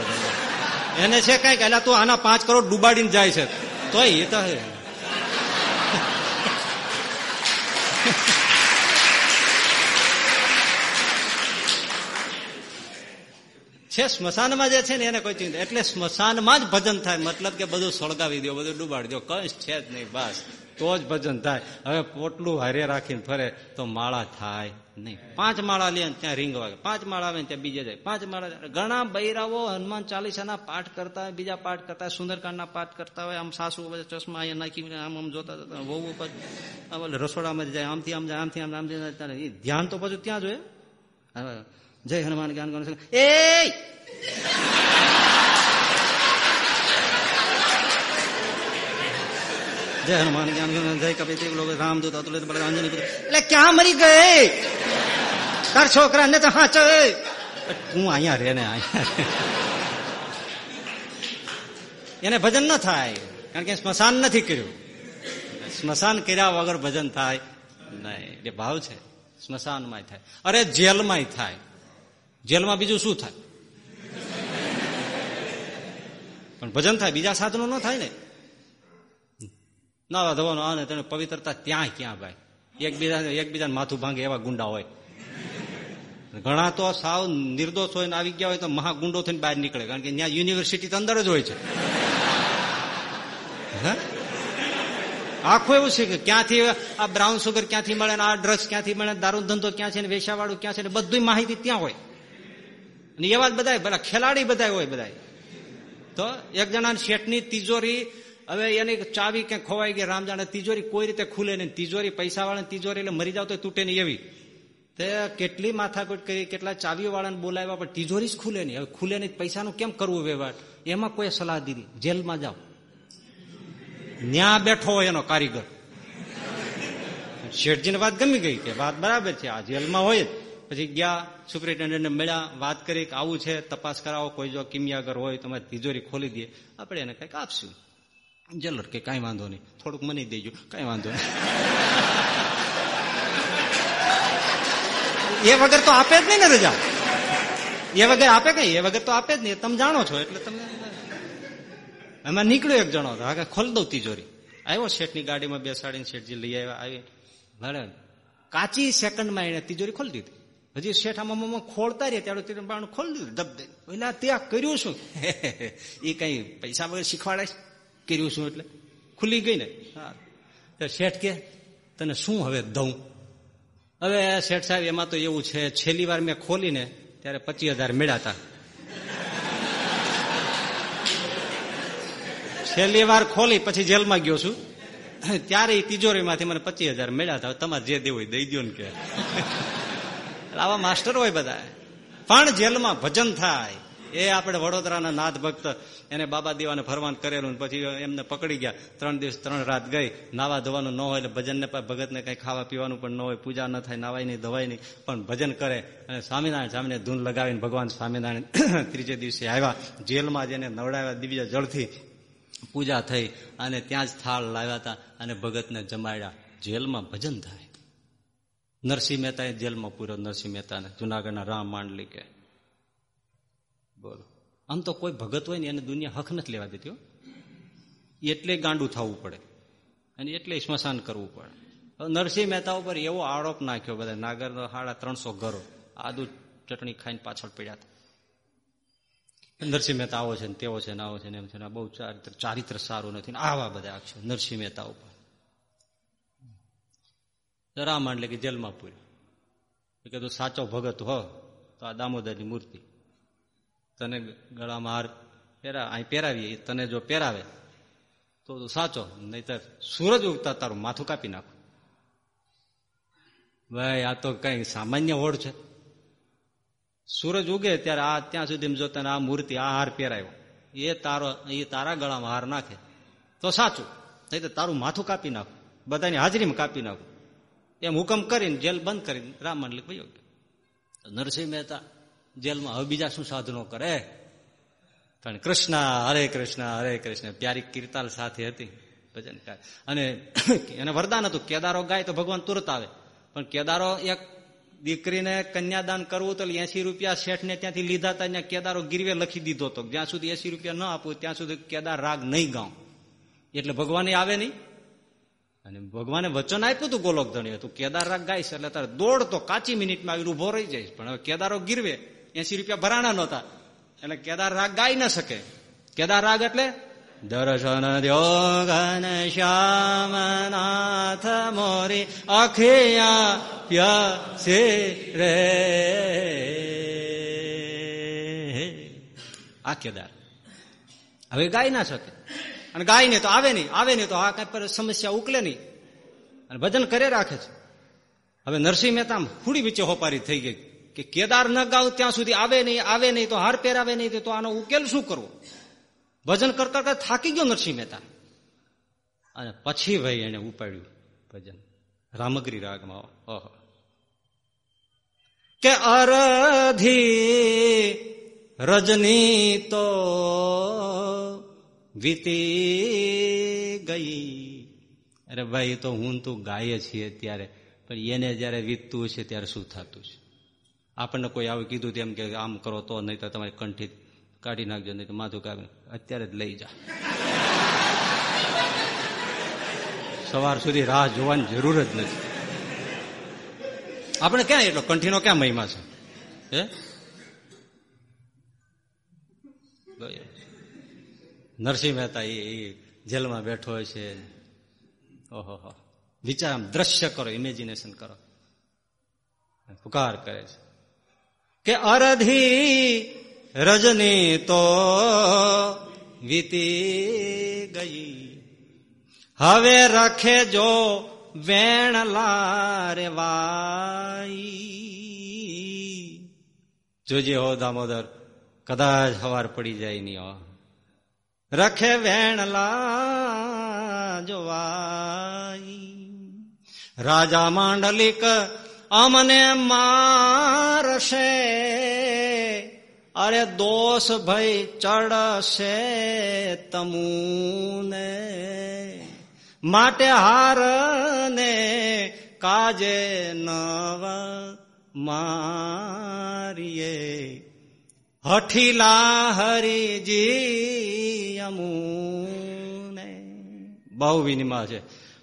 એને છે કંઈક એટલે તું આના પાંચ કરોડ ડુબાડીને જાય છે. તોય એ તો છે, સ્મશાનમાં જે છે ને એને કોઈ ચિંતા એટલે સ્મશાનમાં જ ભજન થાય. મતલબ કે બધું સળગાવી દો બધું ડૂબાડી દો કંઈ છે જ નહીં, બસ. તો જ ભજન થાય. હવે પોટલું હરે રાખીને ફરે તો માળા થાય નહીં. પાંચ માળા લે ત્યાં રીંગ વાગે. પાંચ માળા આવે ત્યાં બીજે જાય. પાંચ માળા ઘણા બૈરાઓ હનુમાન ચાલીસાના પાઠ કરતા હોય, બીજા પાઠ કરતા હોય, સુંદરકાંડના પાઠ કરતા હોય, આમ સાસુ ચશ્મા અહીંયા નાખી આમ આમ જોતા જતા વહુ પછી રસોડામાં જાય, આમથી આમ જાય, આમથી આમ આમ ધ્યાન તો પછી ત્યાં જોઈએ જય હનુમાન જ્ઞાન ગણ એ જય હનુમાન જ્ઞાન જય કપિ લોક રામદૂત અતુલિત બળ અંજની એટલે ક્યાં મરી ગયે તાર છોકરા ને તો હાચ હું અહીંયા રે ને અહીંયા એને ભજન ન થાય કારણ કે સ્મશાન નથી કર્યું. સ્મશાન કર્યા વગર ભજન થાય નહીં. એ ભાવ છે સ્મશાનમાં થાય. અરે જેલમાં થાય. જેલમાં બીજું શું થાય? પણ ભજન થાય, બીજા સાધનો ન થાય ને? નાવા ધોવાનું, આને તેને પવિત્રતા ત્યાં ક્યાં ભાઈ? એકબીજા એકબીજાને માથું ભાંગે એવા ગુંડા હોય. ઘણા તો સાવ નિર્દોષ હોય ને આવી ગયા હોય તો મહા ગુંડો થઈને બહાર નીકળે, કારણ કે ત્યાં યુનિવર્સિટી તો અંદર જ હોય છે. આખું એવું છે કે ક્યાંથી આ બ્રાઉન સુગર ક્યાંથી મળે આ ડ્રગ્સ ક્યાંથી મળે દારૂ ધંધો ક્યાં છે ને વેશાવાળું ક્યાં છે ને બધી માહિતી ત્યાં હોય. અને એવા જ બધા બધા ખેલાડી બધા હોય બધા તો એક જણા શેઠની તિજોરી, હવે એની ચાવી ક્યાંક ખોવાઈ ગઈ રામ જાણે તિજોરી કોઈ રીતે ખુલે નહીં. તિજોરી પૈસા વાળાની તિજોરી એટલે મરી જાવ તો તૂટે નહીં એવી. તે કેટલી માથાકૂટ કરી, કેટલા ચાવીઓ વાળાને બોલાવ્યા, પણ તિજોરી જ ખુલે નહીં. હવે ખુલે નહીં પૈસાનું કેમ કરવું વ્યવહાર? એમાં કોઈ સલાહ દીધી. જેલમાં જાઓ. ન્યા બેઠો હોય એનો કારીગર. શેઠજીને વાત ગમી ગઈ કે વાત બરાબર છે. આ જેલમાં હોય પછી ગયા, સુપ્રિન્ટેન્ડન્ટને મળ્યા, વાત કરી કે આવું છે, તપાસ કરાવો, કોઈ જો કિમિયાગર હોય તમારી તિજોરી ખોલી દે આપણે એને કંઈક આપશું. જલર કે કાંઈ વાંધો નહીં. થોડુંક મની દેજો. કાંઈ વાંધો નહીં. એ વગર તો આપે જ નહીં ને રજા. એ વગર આપે કઈ? એ વગર તો આપે જ નહીં. તમે જાણો છો. એટલે તમે એમાં નીકળ્યો એક જણો. હા ખોલ દઉં તિજોરી. આવ્યો શેઠની ગાડીમાં બેસાડીને શેઠજી લઈ આવ્યા. આવી ભલે. કાચી સેકન્ડમાં એને તિજોરી ખોલી દીધી. હજી શેઠ આમાં ખોલતા રહ્યા, ત્યારે બાણું ખોલી દીધું, દબ દઈ એટલે ત્યાં કર્યું શું એ કઈ પૈસા વગર શીખવાડે કર્યું શું એટલે. ખુલી ગઈ ને? હા. શેઠ કે, તને શું હવે દઉં? હવે શેઠ સાહેબ, એમાં તો એવું છે, છેલ્લી વાર મેં ખોલીને ત્યારે પચીસ હજાર મેળાતા છેલ્લી વાર ખોલી, પછી જેલમાં ગયો છું. ત્યારે તિજોરીમાંથી મને પચીસ હજાર મળ્યા હતા તમારે જે દેવું દઈ દો ને કે. આવા માસ્ટર હોય બધા. પણ જેલમાં ભજન થાય. એ આપણે વડોદરાના નાથ ભક્ત એને બાબા દીવાને ફરવાન કરેલું પછી એમને પકડી ગયા. ત્રણ દિવસ, ત્રણ રાત ગઈ. નાવા ધોવાનું ન હોય એટલે ભજનને ભગતને કંઈ ખાવા પીવાનું પણ ન હોય. પૂજા ન થાય, નાવાય નહીં, ધવાય નહીં. પણ ભજન કરે. અને સ્વામિનારાયણ સામે ધૂન લગાવીને ભગવાન સ્વામિનારાયણ ત્રીજે દિવસે આવ્યા. જેલમાં જેને નવડાવ્યા દિવ્ય જળથી. પૂજા થઈ અને ત્યાં જ થાળ લાવ્યા હતા અને ભગતને જમાડ્યા. જેલમાં ભજન થાય. નરસિંહ મહેતાએ જેલમાં પૂર્યો, નરસિંહ મહેતાને જુનાગઢના રામ માંડલી કે. બોલો. આમ તો કોઈ ભગત હોય ને એને દુનિયા હક નથી લેવા દેતી એટલે ગાંડું થવું પડે અને એટલે સ્મશાન કરવું પડે. નરસિંહ મહેતા ઉપર એવો આરોપ નાખ્યો બધા નાગર સાડા ત્રણસો ઘરો, આદુ ચટણી ખાઈને પાછળ પડ્યા નરસિંહ મહેતા આવો છે ને તેવો છે ને આવો છે ને એમ છે બહુ ચારિત્ર ચારિત્ર સારું નથી આવા બધા આક્ષેપ નરસિંહ મહેતા ઉપર. રામ એટલે કે જેલમાં પૂર્યો. કે તું સાચો ભગત હો. તો આ દામોદરની મૂર્તિ. તને ગળામાં હાર પહેરા, અહીં પહેરાવીએ તને જો પહેરાવે, તો તું સાચો. નહીતર સૂરજ ઉગતા તારું માથું કાપી નાખું. ભાઈ, આ તો કઈ સામાન્ય હોડ છે. સૂરજ ઉગે ત્યારે આ ત્યાં સુધી જો તને આ મૂર્તિ, આ હાર પહેરાયો એ તારો, એ તારા ગળામાં હાર નાખે. તો સાચું. નહીં તો તારું માથું કાપી નાખું. બધાની હાજરીમાં કાપી નાખું. એમ હુકમ કરીને જેલ બંધ કરીને રામ મંડલિક ભાઈ નરસિંહ મહેતા જેલમાં હવે બીજા શું સાધનો કરે? પણ કૃષ્ણ, હરે કૃષ્ણ હરે કૃષ્ણ, પ્યારી કીર્તાલ સાથે હતી. ભજન અને એને વરદાન હતું, કેદારો ગાય તો ભગવાન તુરત આવે. પણ કેદારો એક દીકરીને કન્યાદાન કરવું તો એસી રૂપિયા શેઠને ત્યાંથી લીધા હતા, ત્યાં કેદારો ગીરવે લખી દીધો હતો. જ્યાં સુધી એસી રૂપિયા ન આપવું ત્યાં સુધી કેદાર રાગ નહીં ગાઉં. એટલે ભગવાને આવે નહીં. અને ભગવાને વચન આપ્યું હતું ગોલોક તું કેદાર રાગ ગાઈશ એટલે તારે દોડતો કાચી મિનિટમાં આવીને ઊભો રહી જઈશ. પણ હવે કેદારો ગીરવે એસી રૂપિયા ભરાણા નહોતા. એટલે કેદાર રાગ ગાઈ ન શકે. કેદાર રાગ એટલે દર્શન દ્યોગન શ્યામનાથ મોરી અખિયા પ્યસે રે. આ કેદાર. હવે ગાઈ ના શકે. અને ગાય ને તો આવે નહીં. આવે નહીં તો આ કઈ સમસ્યા ઉકલે નહીં. અને ભજન કરે રાખે છે. હવે નરસિંહ મહેતા હુડી વિચે હોપારી થઈ ગઈ કે કેદાર ન ગાવ ત્યાં સુધી આવે નહીં આવે નહીં તો હાર પહેરાવે નહીં તો આનો ઉકેલ શું કરવો? ભજન કરતા કરતા થાકી ગયો નરસિંહ મહેતા. અને પછી ભાઈ એને ઉપાડ્યું ભજન. રામગરી રાગમાં, ઓહો. કે અરધી રજની તો વીતી ગઈ. અરે ભાઈ તો હું તું ગાય છીએ ત્યારે પણ એને જયારે વીતતું છે ત્યારે શું થતું છે? આપણને કોઈ આવું કીધું તેમ કે આમ કરો તો નહીં તો તમારી કંઠી કાઢી નાખજો નહીં તો માથું કાઢી અત્યારે જ લઈ જા. સવાર સુધી રાહ જોવાની જરૂર જ નથી. આપણે ક્યાં એટલો કંઠીનો ક્યાં મહિમા છે? હે? નરસિંહ મહેતા એ જેલમાં બેઠો છે. ઓહો વિચાર આમ દ્રશ્ય કરો ઇમેજિનેશન કરો. પુકાર કરે છે. કે અરધી રજની તો વીતી ગઈ. હવે રખે જો વેણ લારે વાઈ. જોજે હો દામોદર, કદાચ હવાર પડી જાય ની રખે વેણલા જોવાઈ રાજા માંડલિક અમને મારશે. અરે દોષ ભાઈ ચડશે તમુને. માટે હાર ને કાજે નવ મારીએ. હઠીલા હરિજી અમુને બહુ વિનિમા છે.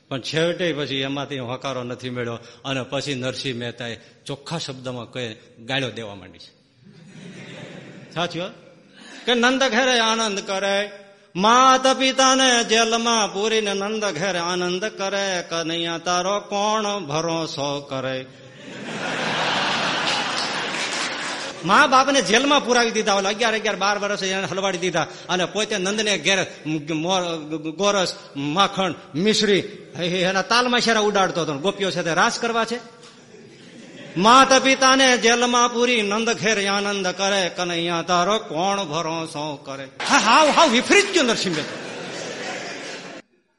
પણ છેવટે પછી એમાંથી હકારો નથી મેળ્યો અને પછી નરસિંહ મહેતાએ ચોખ્ખા શબ્દમાં કહે, ગાળો દેવા માંડી છે. સાચું કે નંદ ઘેરે આનંદ કરે માત પિતાને જેલમાં પૂરીને નંદ ઘેરે આનંદ કરે, કનૈયા તારો કોણ ભરોસો કરે? મા બાપને જેલમાં પુરાવી દીધા, ઓલા અગિયાર અગિયાર બાર વર્ષ એને હલવાડી દીધા, અને પોતે નંદને ઘેર ગોરસ, માખણ, મિશ્રી એના તાલમાં શેરા ઉડાડતો હતો. ગોપીઓ સાથે રાસ કરવા છે? માતા પિતાને જેલમાં પૂરી નંદ ઘેર આનંદ કરે, કનૈયા તારો કોણ ભરોસો કરે? હા, હાવ હાવ વિપરીત ગયો નરસિંહ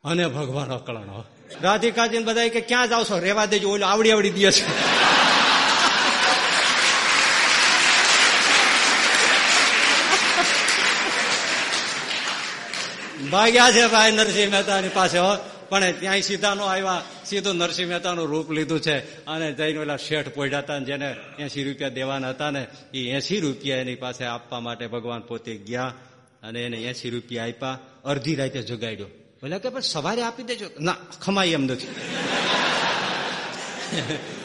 અને ભગવાન અકળાનો રાધિકાજી બધા કે, ક્યાં જાવ છો? રેવા દેજો, ઓલું આવડી આવડી દે છે. ભાગ્યા છે ભાઈ નરસિંહ મહેતાની પાસે પણ ત્યાં સીધા નો આવ્યા. સીધું નરસિંહ મહેતાનું રૂપ લીધું છે. અને જઈને પેલા શેઠ પોઢ્યા હતા જેને એસી રૂપિયા દેવાના હતા ને એ એસી રૂપિયા એની પાસે આપવા માટે ભગવાન પોતે ગયા અને એને એસી રૂપિયા આપ્યા, અડધી રાતે જગાડ્યો. બોલે કે સવારે આપી દેજો. ના ખમાય એમ નથી.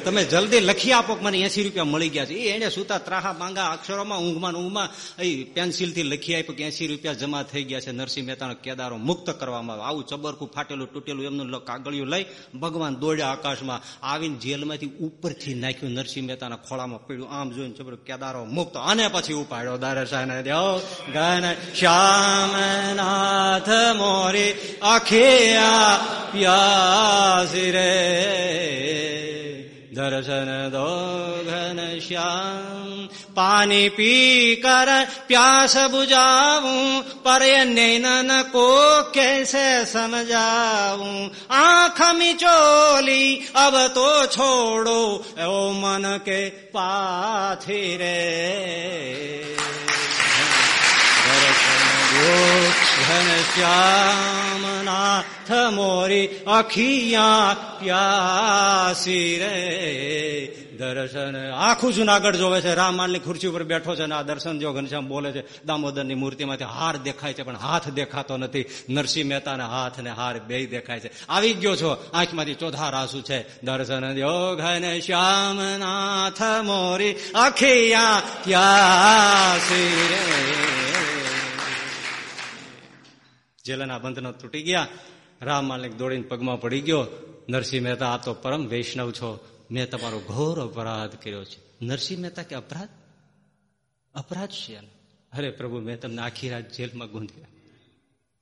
તમે જલ્દી લખી આપો મને એસી રૂપિયા મળી ગયા છે. એ એને સુતા ત્રાહા માંગા, અક્ષરોમાં, ઊંઘમાં ઊંઘમાં એ પેન્સિલથી લખી આપ્યું કે એસી રૂપિયા જમા થઈ ગયા છે. નરસિંહ મહેતાનો કેદારો મુક્ત કરવામાં આવે આવું ચબરકું ફાટેલું તૂટેલું એમનું કાગળિયું લઈ ભગવાન દોડ્યા આકાશમાં. આવીને જેલમાંથી ઉપરથી નાખ્યું નરસિંહ મહેતાના ખોળામાં પડ્યું. આમ જોઈને ચબર કેદારો મુક્ત. અને પછી ઉપાડ્યો દારસાને દેવ ગન શ્યામનાથ મોરી આખિયા પ્યાસી રે. દર્શન દો ઘન શ્યામ પાણી પી કર પ્યાસ બુજાવું પર નૈનન કો કેસે સમજાવું આંખ મિચોલી અબ તો છોડો ઓ મન કે પાથી રે ઘન શ્યામ નાથ મોરી અખિયા પ્યાસી રે. દર્શન, આખું જુનાગઢ જોવે છે રામાલની ખુરશી ઉપર બેઠો છે ને આ દર્શન જો ઘનશ્યામ બોલે છે, દામોદરની મૂર્તિમાંથી હાર દેખાય છે, પણ હાથ દેખાતો નથી. નરસિંહ મહેતાના હાથ ને હાર બે દેખાય છે. આવી ગયો છો, આંખમાંથી ચોથા રાસુ છે. દર્શન ઘન શ્યામ નાથ મોરી અખિયા પ્યાસી રે. જેલના બંધનો તૂટી ગયા. રામ માલિક દોડીને પગમાં પડી ગયો. નરસિંહ મહેતા, આ તો પરમ વૈષ્ણવ છો. મેં તમારો ઘોર અપરાધ કર્યો છે. નરસિંહ મહેતા કે, અપરાધ? અપરાધ છે અરે પ્રભુ, મેં તમને આખી રાત જેલમાં ગૂંધ્યા.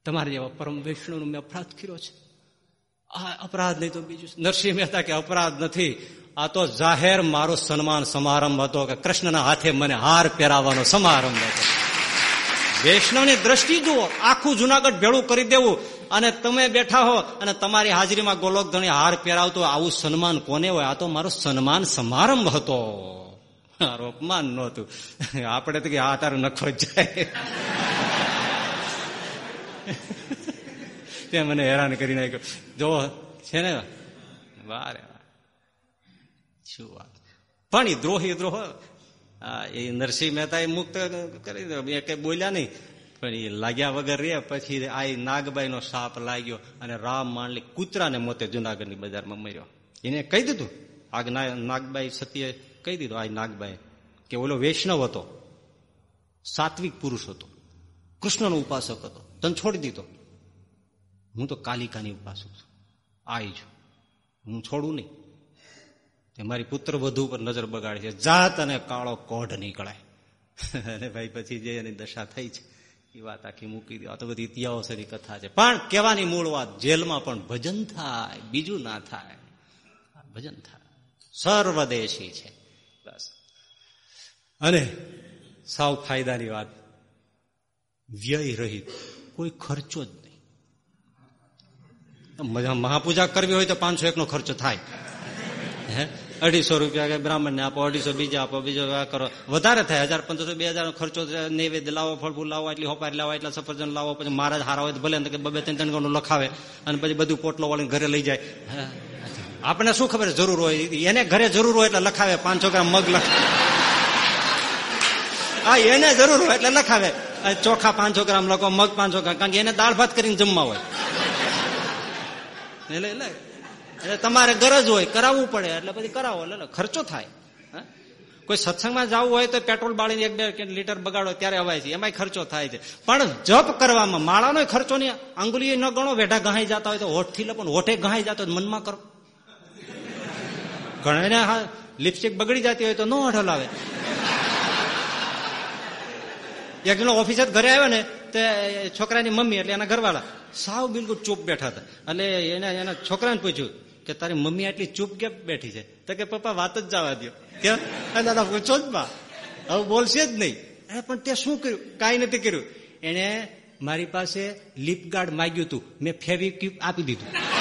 તમારા જેવા પરમ વૈષ્ણવનો મેં અપરાધ કર્યો છે. આ અપરાધ નહીં તો બીજું નરસિંહ મહેતા કે, અપરાધ નથી. આ તો જાહેર મારો સન્માન સમારંભ હતો કે કૃષ્ણના હાથે મને હાર પહેરાવવાનો સમારંભ હતો. વૈષ્ણવની દ્રષ્ટિ જુઓ, આખું જુનાગઢ ભેળું કરી દેવું અને તમે બેઠા હો અને તમારી હાજરીમાં ગોલોક ધણી હાર પહેરાવતો આવું સન્માન કોને હોય? આ તો મારો સન્માન સમારંભ હતો. અપમાન નહોતું. આપણે તો કે આ તારો નખો જાય. તે મને હેરાન કરી નાખ્યો. જો છે ને? વારે. શું વાત. પણ એ દ્રોહી દ્રોહ એ નરસિંહ મહેતા એ મુક્ત કરી એ કઈ બોલ્યા નહીં. પણ એ લાગ્યા વગર રે પછી આ નાગબાઈ નો સાપ લાગ્યો અને રામ માંડલી કૂતરાને મોતે જુનાગઢની બજારમાં મર્યો. એને કહી દીધું. આગ નાગબાઈ સત્ય કહી દીધું. આ નાગબાઈ કે ઓલો વૈષ્ણવ હતો. સાત્વિક પુરુષ હતો. કૃષ્ણનો ઉપાસક હતો. તને છોડી દીધો. હું તો કાલિકાની ઉપાસક છું. આઈ છું હું છોડું નહીં. તે મારી પુત્ર વધુ પર નજર બગાડે છે. જાત અને કાળો કોઢ નીકળાય. અને ભાઈ પછી જે એની દશા થઈ છે, એ વાત આખી મૂકી દો. આ તો બધી ઇતિહાસની કથા છે. પણ કહેવાની મૂળ વાત, જેલમાં પણ ભજન થાય, બીજું ના થાય. ભજન થાય. સર્વદેશી છે. બસ. અને સાવ ફાયદાની વાત. વ્યય રહિત. કોઈ ખર્ચો જ નહીં. મહાપૂજા કરવી હોય તો પાંચસો એકનો ખર્ચો થાય. હે? અઢીસો રૂપિયા કે બ્રાહ્મણને આપો, અઢીસો બીજા આપો, બીજો કરો. વધારે થાય, હજાર, પંદરસો, બે હજાર ખર્ચો નૈવેદ્ય લાવો, ફળફૂલ લાવો એટલી હોપારી લાવો એટલા સફરજન લાવો, પછી મહારાજ હારા હોય ભલે બબે ત્રણ ત્રણ ગણું લખાવે અને પછી બધું પોટલો વાળીને ઘરે લઈ જાય. આપણે શું ખબર જરૂર હોય? એને ઘરે જરૂર હોય એટલે લખાવે, પાંચસો ગ્રામ મગ લખાવે હા, એને જરૂર હોય એટલે લખાવે. ચોખા પાંચસો ગ્રામ લખો, મગ પાંચસો ગ્રામ, કારણ કે એને દાળ ભાત કરીને જમવા હોય. એટલે એટલે. એટલે તમારે ગરજ હોય, કરાવવું પડે. એટલે પછી કરાવો. એટલે ખર્ચો થાય. કોઈ સત્સંગમાં જવું હોય તો પેટ્રોલ બાળીને એક બે લીટર બગાડો, ત્યારે અવાય છે. એમાંય ખર્ચો થાય છે. પણ જપ કરવામાં, માળાનો ખર્ચો નહીં આંગુલી ન ગણો, વેઢા ગહાઈ જતા હોય તો હોઠથી લો પણ હોઠે ગહાઈ જતો હોય મનમાં કરો. ઘણા હા, લિપસ્ટિક બગડી જતી હોય તો ન હોઠ લાવે એક જણો ઓફિસર ઘરે આવ્યો ને, તે છોકરાની મમ્મી, એટલે એના ઘરવાળા, સાવ બિલકુલ ચૂપ બેઠા હતા. એટલે એને એના છોકરાને પૂછ્યું કે તારી મમ્મી આટલી ચૂપ કેમ બેઠી છે. તો કે, પપ્પા, વાત જ જવા દો કેમ દાદા પૂછો જ બા હવે બોલશે જ નહીં. પણ તે શું કર્યું? કાંઈ નથી કર્યું. એને મારી પાસે લિપ ગાર્ડ માગ્યું હતું. મેં ફેવિક્વિક આપી દીધું.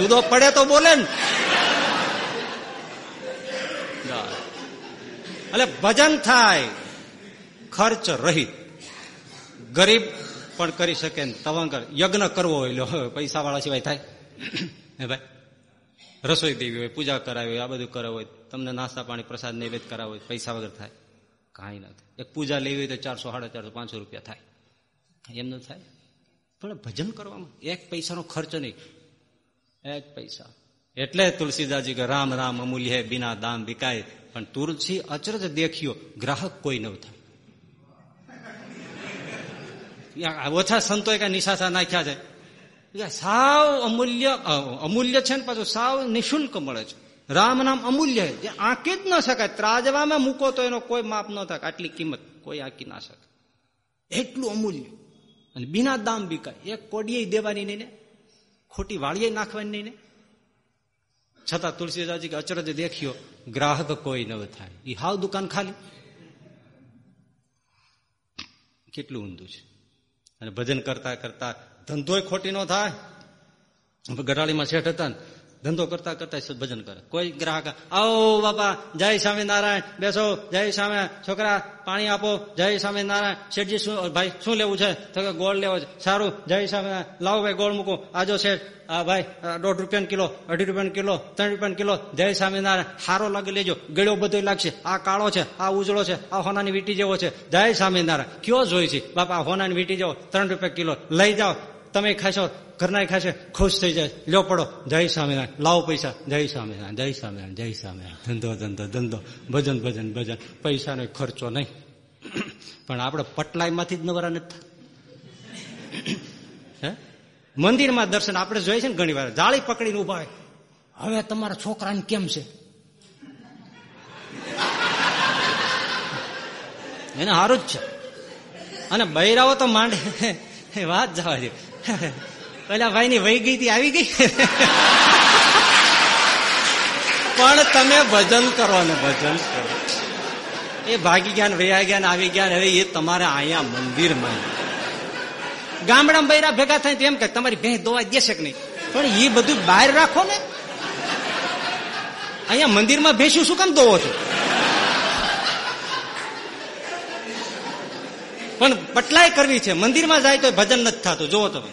જુદો પડે તો બોલે ને. એટલે ભજન થાય, ખર્ચ રહિત. ગરીબ પણ કરી શકે ને તવંકર યજ્ઞ કરવો હોય પૈસા વાળા સિવાય થાય. હે ભાઈ, રસોઈ દેવી હોય, પૂજા કરાવી હોય, આ બધું કરાવવું હોય, તમને નાસ્તા પાણી, પ્રસાદ નૈવેદ કરાવવો હોય, પૈસા વગર થાય. કાંઈ ના થાય. એક પૂજા લેવી હોય તો ચારસો, સાડા ચારસો, પાંચસો રૂપિયા થાય. એમ ન થાય. પણ ભજન કરવામાં એક પૈસાનો ખર્ચ નહીં. એક પૈસા. એટલે તુલસીદાસજી કે રામ રામ, અમૂલ્ય બિના દામ વિકાય. પણ તુલસી અચરજ દેખ્યો, ગ્રાહક કોઈ ન થાય ઓછા સંતોએ કઈ નિશાસા નાખ્યા છે. સાવ અમૂલ્ય અમૂલ્ય છે ને પાછું સાવ નિઃશુલ્ક મળે છે. રામ નામ અમૂલ્ય જે આંકી જ ન શકાય. ત્રાજવામાં મૂકો તો એનો કોઈ માપ ન થાય આટલી કિંમત કોઈ આંકી ના શકે. એટલું અમૂલ્ય. અને બિના દામ બીકાય એક કોડીએ દેવાની નહીં ને. ખોટી વાળીએ નાખવાની નહીં ને? છતાં તુલસીદાસજી કે અચરજ દેખ્યો, ગ્રાહક કોઈ ન થાય. એ હાવ દુકાન ખાલી. કેટલું ઊંધું છે. અને ભજન કરતા કરતા ધંધોય ખોટી ન થાય. ગઢાળીમાં શેઠ હતા ધંધો કરતા કરતા ભજન કરે. કોઈ ગ્રાહક આવો બાપા, જય સ્વામિનારાયણ, બેસો, જય સ્વામી છોકરા, પાણી આપો, જય સ્વામિનારાયણ, શેઠજી શું ભાઈ, શું લેવું છે? તો કે, ગોળ લેવો છે. સારું, જય સ્વામિનારાયણ લાવો ભાઈ, ગોળ મૂકો. આજો શેઠ, આ ભાઈ દોઢ રૂપિયા કિલો, અઢી રૂપિયા કિલો, ત્રણ રૂપિયા કિલો, જય સ્વામિનારાયણ. સારો લાગે લેજો, ગળ્યો બધો લાગશે. આ કાળો છે, આ ઉજળો છે, આ હોનાની વીટી જેવો છે. જય સ્વામિનારાયણ. કયો જોઈ છે? બાપા હોનાની વીટી જેવો, ત્રણ રૂપિયા કિલો. લઈ જાઓ. તમે ખાશો ઘરના ખાશે ખુશ થઈ જાય. લ્યો પડો જય સ્વામિનારાયણ. લાવો પૈસા. જય સ્વામિનારાયણ જય સ્વામિનારાયણ જય સ્વામિનારાયણ. ધંધો ધંધો ધંધો. ભજન ભજન ભજન. પૈસાનો ખર્ચો નહીં. પણ આપણે પટલાઈમાંથી જ નવરા નથી હે? મંદિરમાં દર્શન આપણે જોઈએ છે ને ઘણી વાર. જાળી પકડીને ઊભા હવે તમારા છોકરાને કેમ છે? એને સારું જ છે. અને બૈરાઓ તો માંડે. વાત જવા દે પેલા ભાઈ ની વહી ગઈ આવી ગઈ? પણ તમે ભજન કરો ને ભજન કરો. એ ભાગી ગયા વૈયા ગયા આવી ગયા હવે એ તમારે અહીંયા મંદિરમાં. ગામડા બૈરા ભેગા થાય એમ કે તમારી ભેંસ દોવા દેશે કે નહીં? પણ એ બધું બહાર રાખો ને. અહીંયા મંદિરમાં ભેંસું શું કામ દોવો છો? પણ પટલાય કરવી છે. મંદિરમાં જાય તો ભજન નથી થતું. જુઓ તમે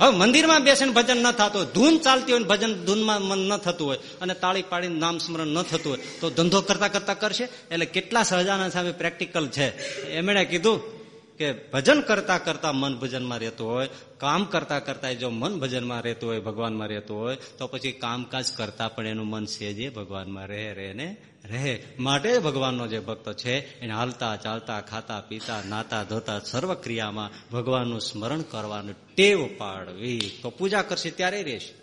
હવે મંદિરમાં બેસીને ભજન ન થતું હોય, ધૂન ચાલતી હોય ભજન ધૂનમાં મન ન થતું હોય અને તાળી પાડીને નામ સ્મરણ ન થતું હોય, તો ધંધો કરતા કરતા કરશે. એટલે કેટલા સહજાના સામે પ્રેક્ટિકલ છે. એમણે કીધું કે ભજન કરતા કરતા મન ભજનમાં રહેતું હોય કામ કરતા કરતા જો મન ભજનમાં રહેતું હોય, ભગવાનમાં રહેતું હોય, તો પછી કામકાજ કરતા પણ એનું મન સેજે ભગવાનમાં રહે રહે ને રહે. માટે ભગવાનનો જે ભક્ત છે, એને હાલતા, ચાલતા, ખાતા, પીતા, નાતા, ધોતા સર્વ ક્રિયામાં ભગવાનનું સ્મરણ કરવાનું ટેવ પાડવી. તો પૂજા કરશે ત્યારે રહેશે.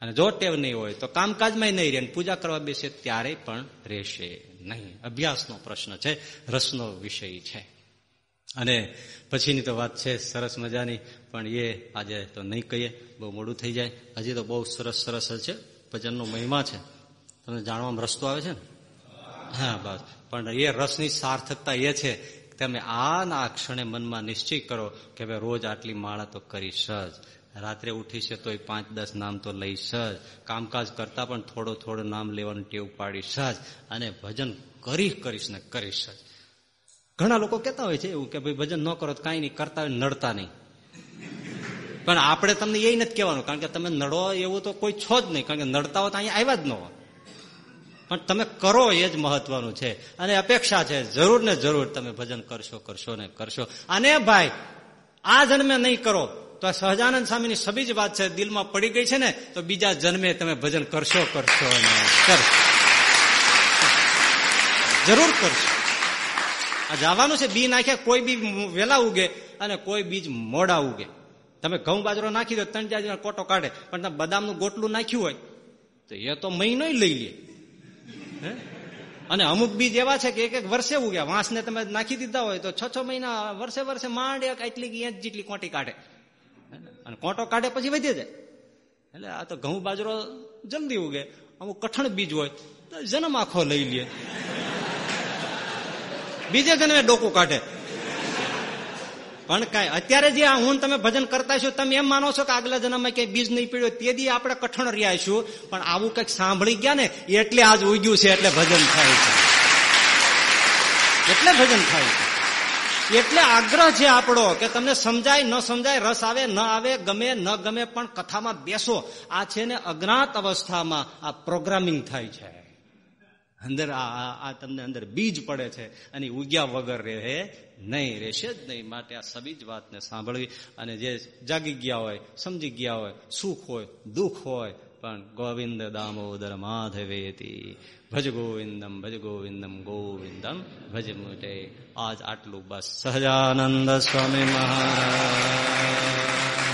અને જો ટેવ નહીં હોય, તો કામકાજમાં નહીં રહે પૂજા કરવા બેસે ત્યારે પણ રહેશે નહીં. અભ્યાસનો પ્રશ્ન છે, રસનો વિષય છે. અને પછીની તો વાત છે, સરસ મજાની, પણ એ આજે તો નહીં કહીએ, બહુ મોડું થઈ જાય. હજી તો બહુ સરસ સરસ છે, ભજનનો મહિમા છે. તમને જાણવામાં રસ્તો આવે છે ને? હા, બસ. પણ એ રસની સાર્થકતા એ છે તમે આ ક્ષણે મનમાં નિશ્ચય કરો કે ભાઈ રોજ આટલી માળા તો કરીશ જ. રાત્રે ઉઠીશ તોય પાંચ દસ નામ તો લઈશ જ. કામકાજ કરતા પણ થોડો થોડો નામ લેવાનું ટેવ પાડીશ જ. અને ભજન કરી કરીશ ને કરીશ જ. ઘણા લોકો કહેતા હોય છે એવું કે ભાઈ ભજન ન કરો તો કાંઈ નહીં, કરતા નડતા નહીં. પણ આપણે તમને એ નથી કહેવાનું, કારણ કે તમે નડો એવું તો કોઈ છો જ નહીં, કારણ કે નડતા હોય તો અહીંયા આવ્યા જ ન હોય. પણ તમે કરો એ જ મહત્વનું છે અને અપેક્ષા છે, જરૂર ને જરૂર તમે ભજન કરશો કરશો ને કરશો. અને ભાઈ, આ જન્મે નહીં કરો, તો સહજાનંદ સ્વામીની સભી જ વાત છે, દિલમાં પડી ગઈ છે ને, તો બીજા જન્મે તમે ભજન કરશો કરશો ને કરશો. જરૂર કરશો. જવાનું છે, બી નાખ્યા, કોઈ બી વેલા ઉગે અને કોઈ બીજ મોડા ઉગે. તમે ઘઉં બાજરો નાખી દો, ત્રણ ચાર કોટો કાઢે, પણ તમે બદામનું ગોટલું નાખ્યું હોય, તો એ તો મહિનો લઈ લે. અને અમુક બીજ એવા છે કે એક એક વર્ષે ઉગ્યા વાંસને તમે નાખી દીધા હોય, તો છ છ મહિના, વર્ષે વર્ષે માંડ એક એટલી ઇંચ જેટલી કોટી કાઢે. અને કોટો કાઢે પછી વધી જાય. એટલે આ તો ઘઉં બાજરો જલ્દી ઉગે. અમુક કઠણ બીજ હોય, તો જન્મ આખો લઈ લે. બીજે જન્મે ડોકું કાઢે. પણ કઈ, અત્યારે જે આ હું તમે ભજન કરતા છો, તમે એમ માનો છો કે આગલા જન્મમાં ક્યાંય બીજ નહીં પીડ્યો, તે દી આપણે કઠણ રહ્યા છું, પણ આવું કંઈક સાંભળી ગયા ને, એટલે આજ ઉગ્યું છે, એટલે ભજન થાય છે. એટલે ભજન થાય છે. એટલે આગ્રહ છે આપણો કે તમને સમજાય, ન સમજાય, રસ આવે, ન આવે, ગમે, ન ગમે, પણ કથામાં બેસો. આ છે ને અજ્ઞાત અવસ્થામાં આ પ્રોગ્રામિંગ થાય છે. અંદર આ તમને અંદર બીજ પડે છે અને ઉગ્યા વગર રહે, નહીં રહેશે જ નહીં. માટે આ સબીજ વાતને સાંભળવી અને જે જાગી ગયા હોય, સમજી ગયા હોય, સુખ હોય, દુઃખ હોય, પણ ગોવિંદ દામોદર માધવેતી. ભજ ગોવિંદમ ભજ ગોવિંદમ ગોવિંદમ. ભજ મુટે. આજ આટલું બસ. સહજાનંદ સ્વામી મહારાજ.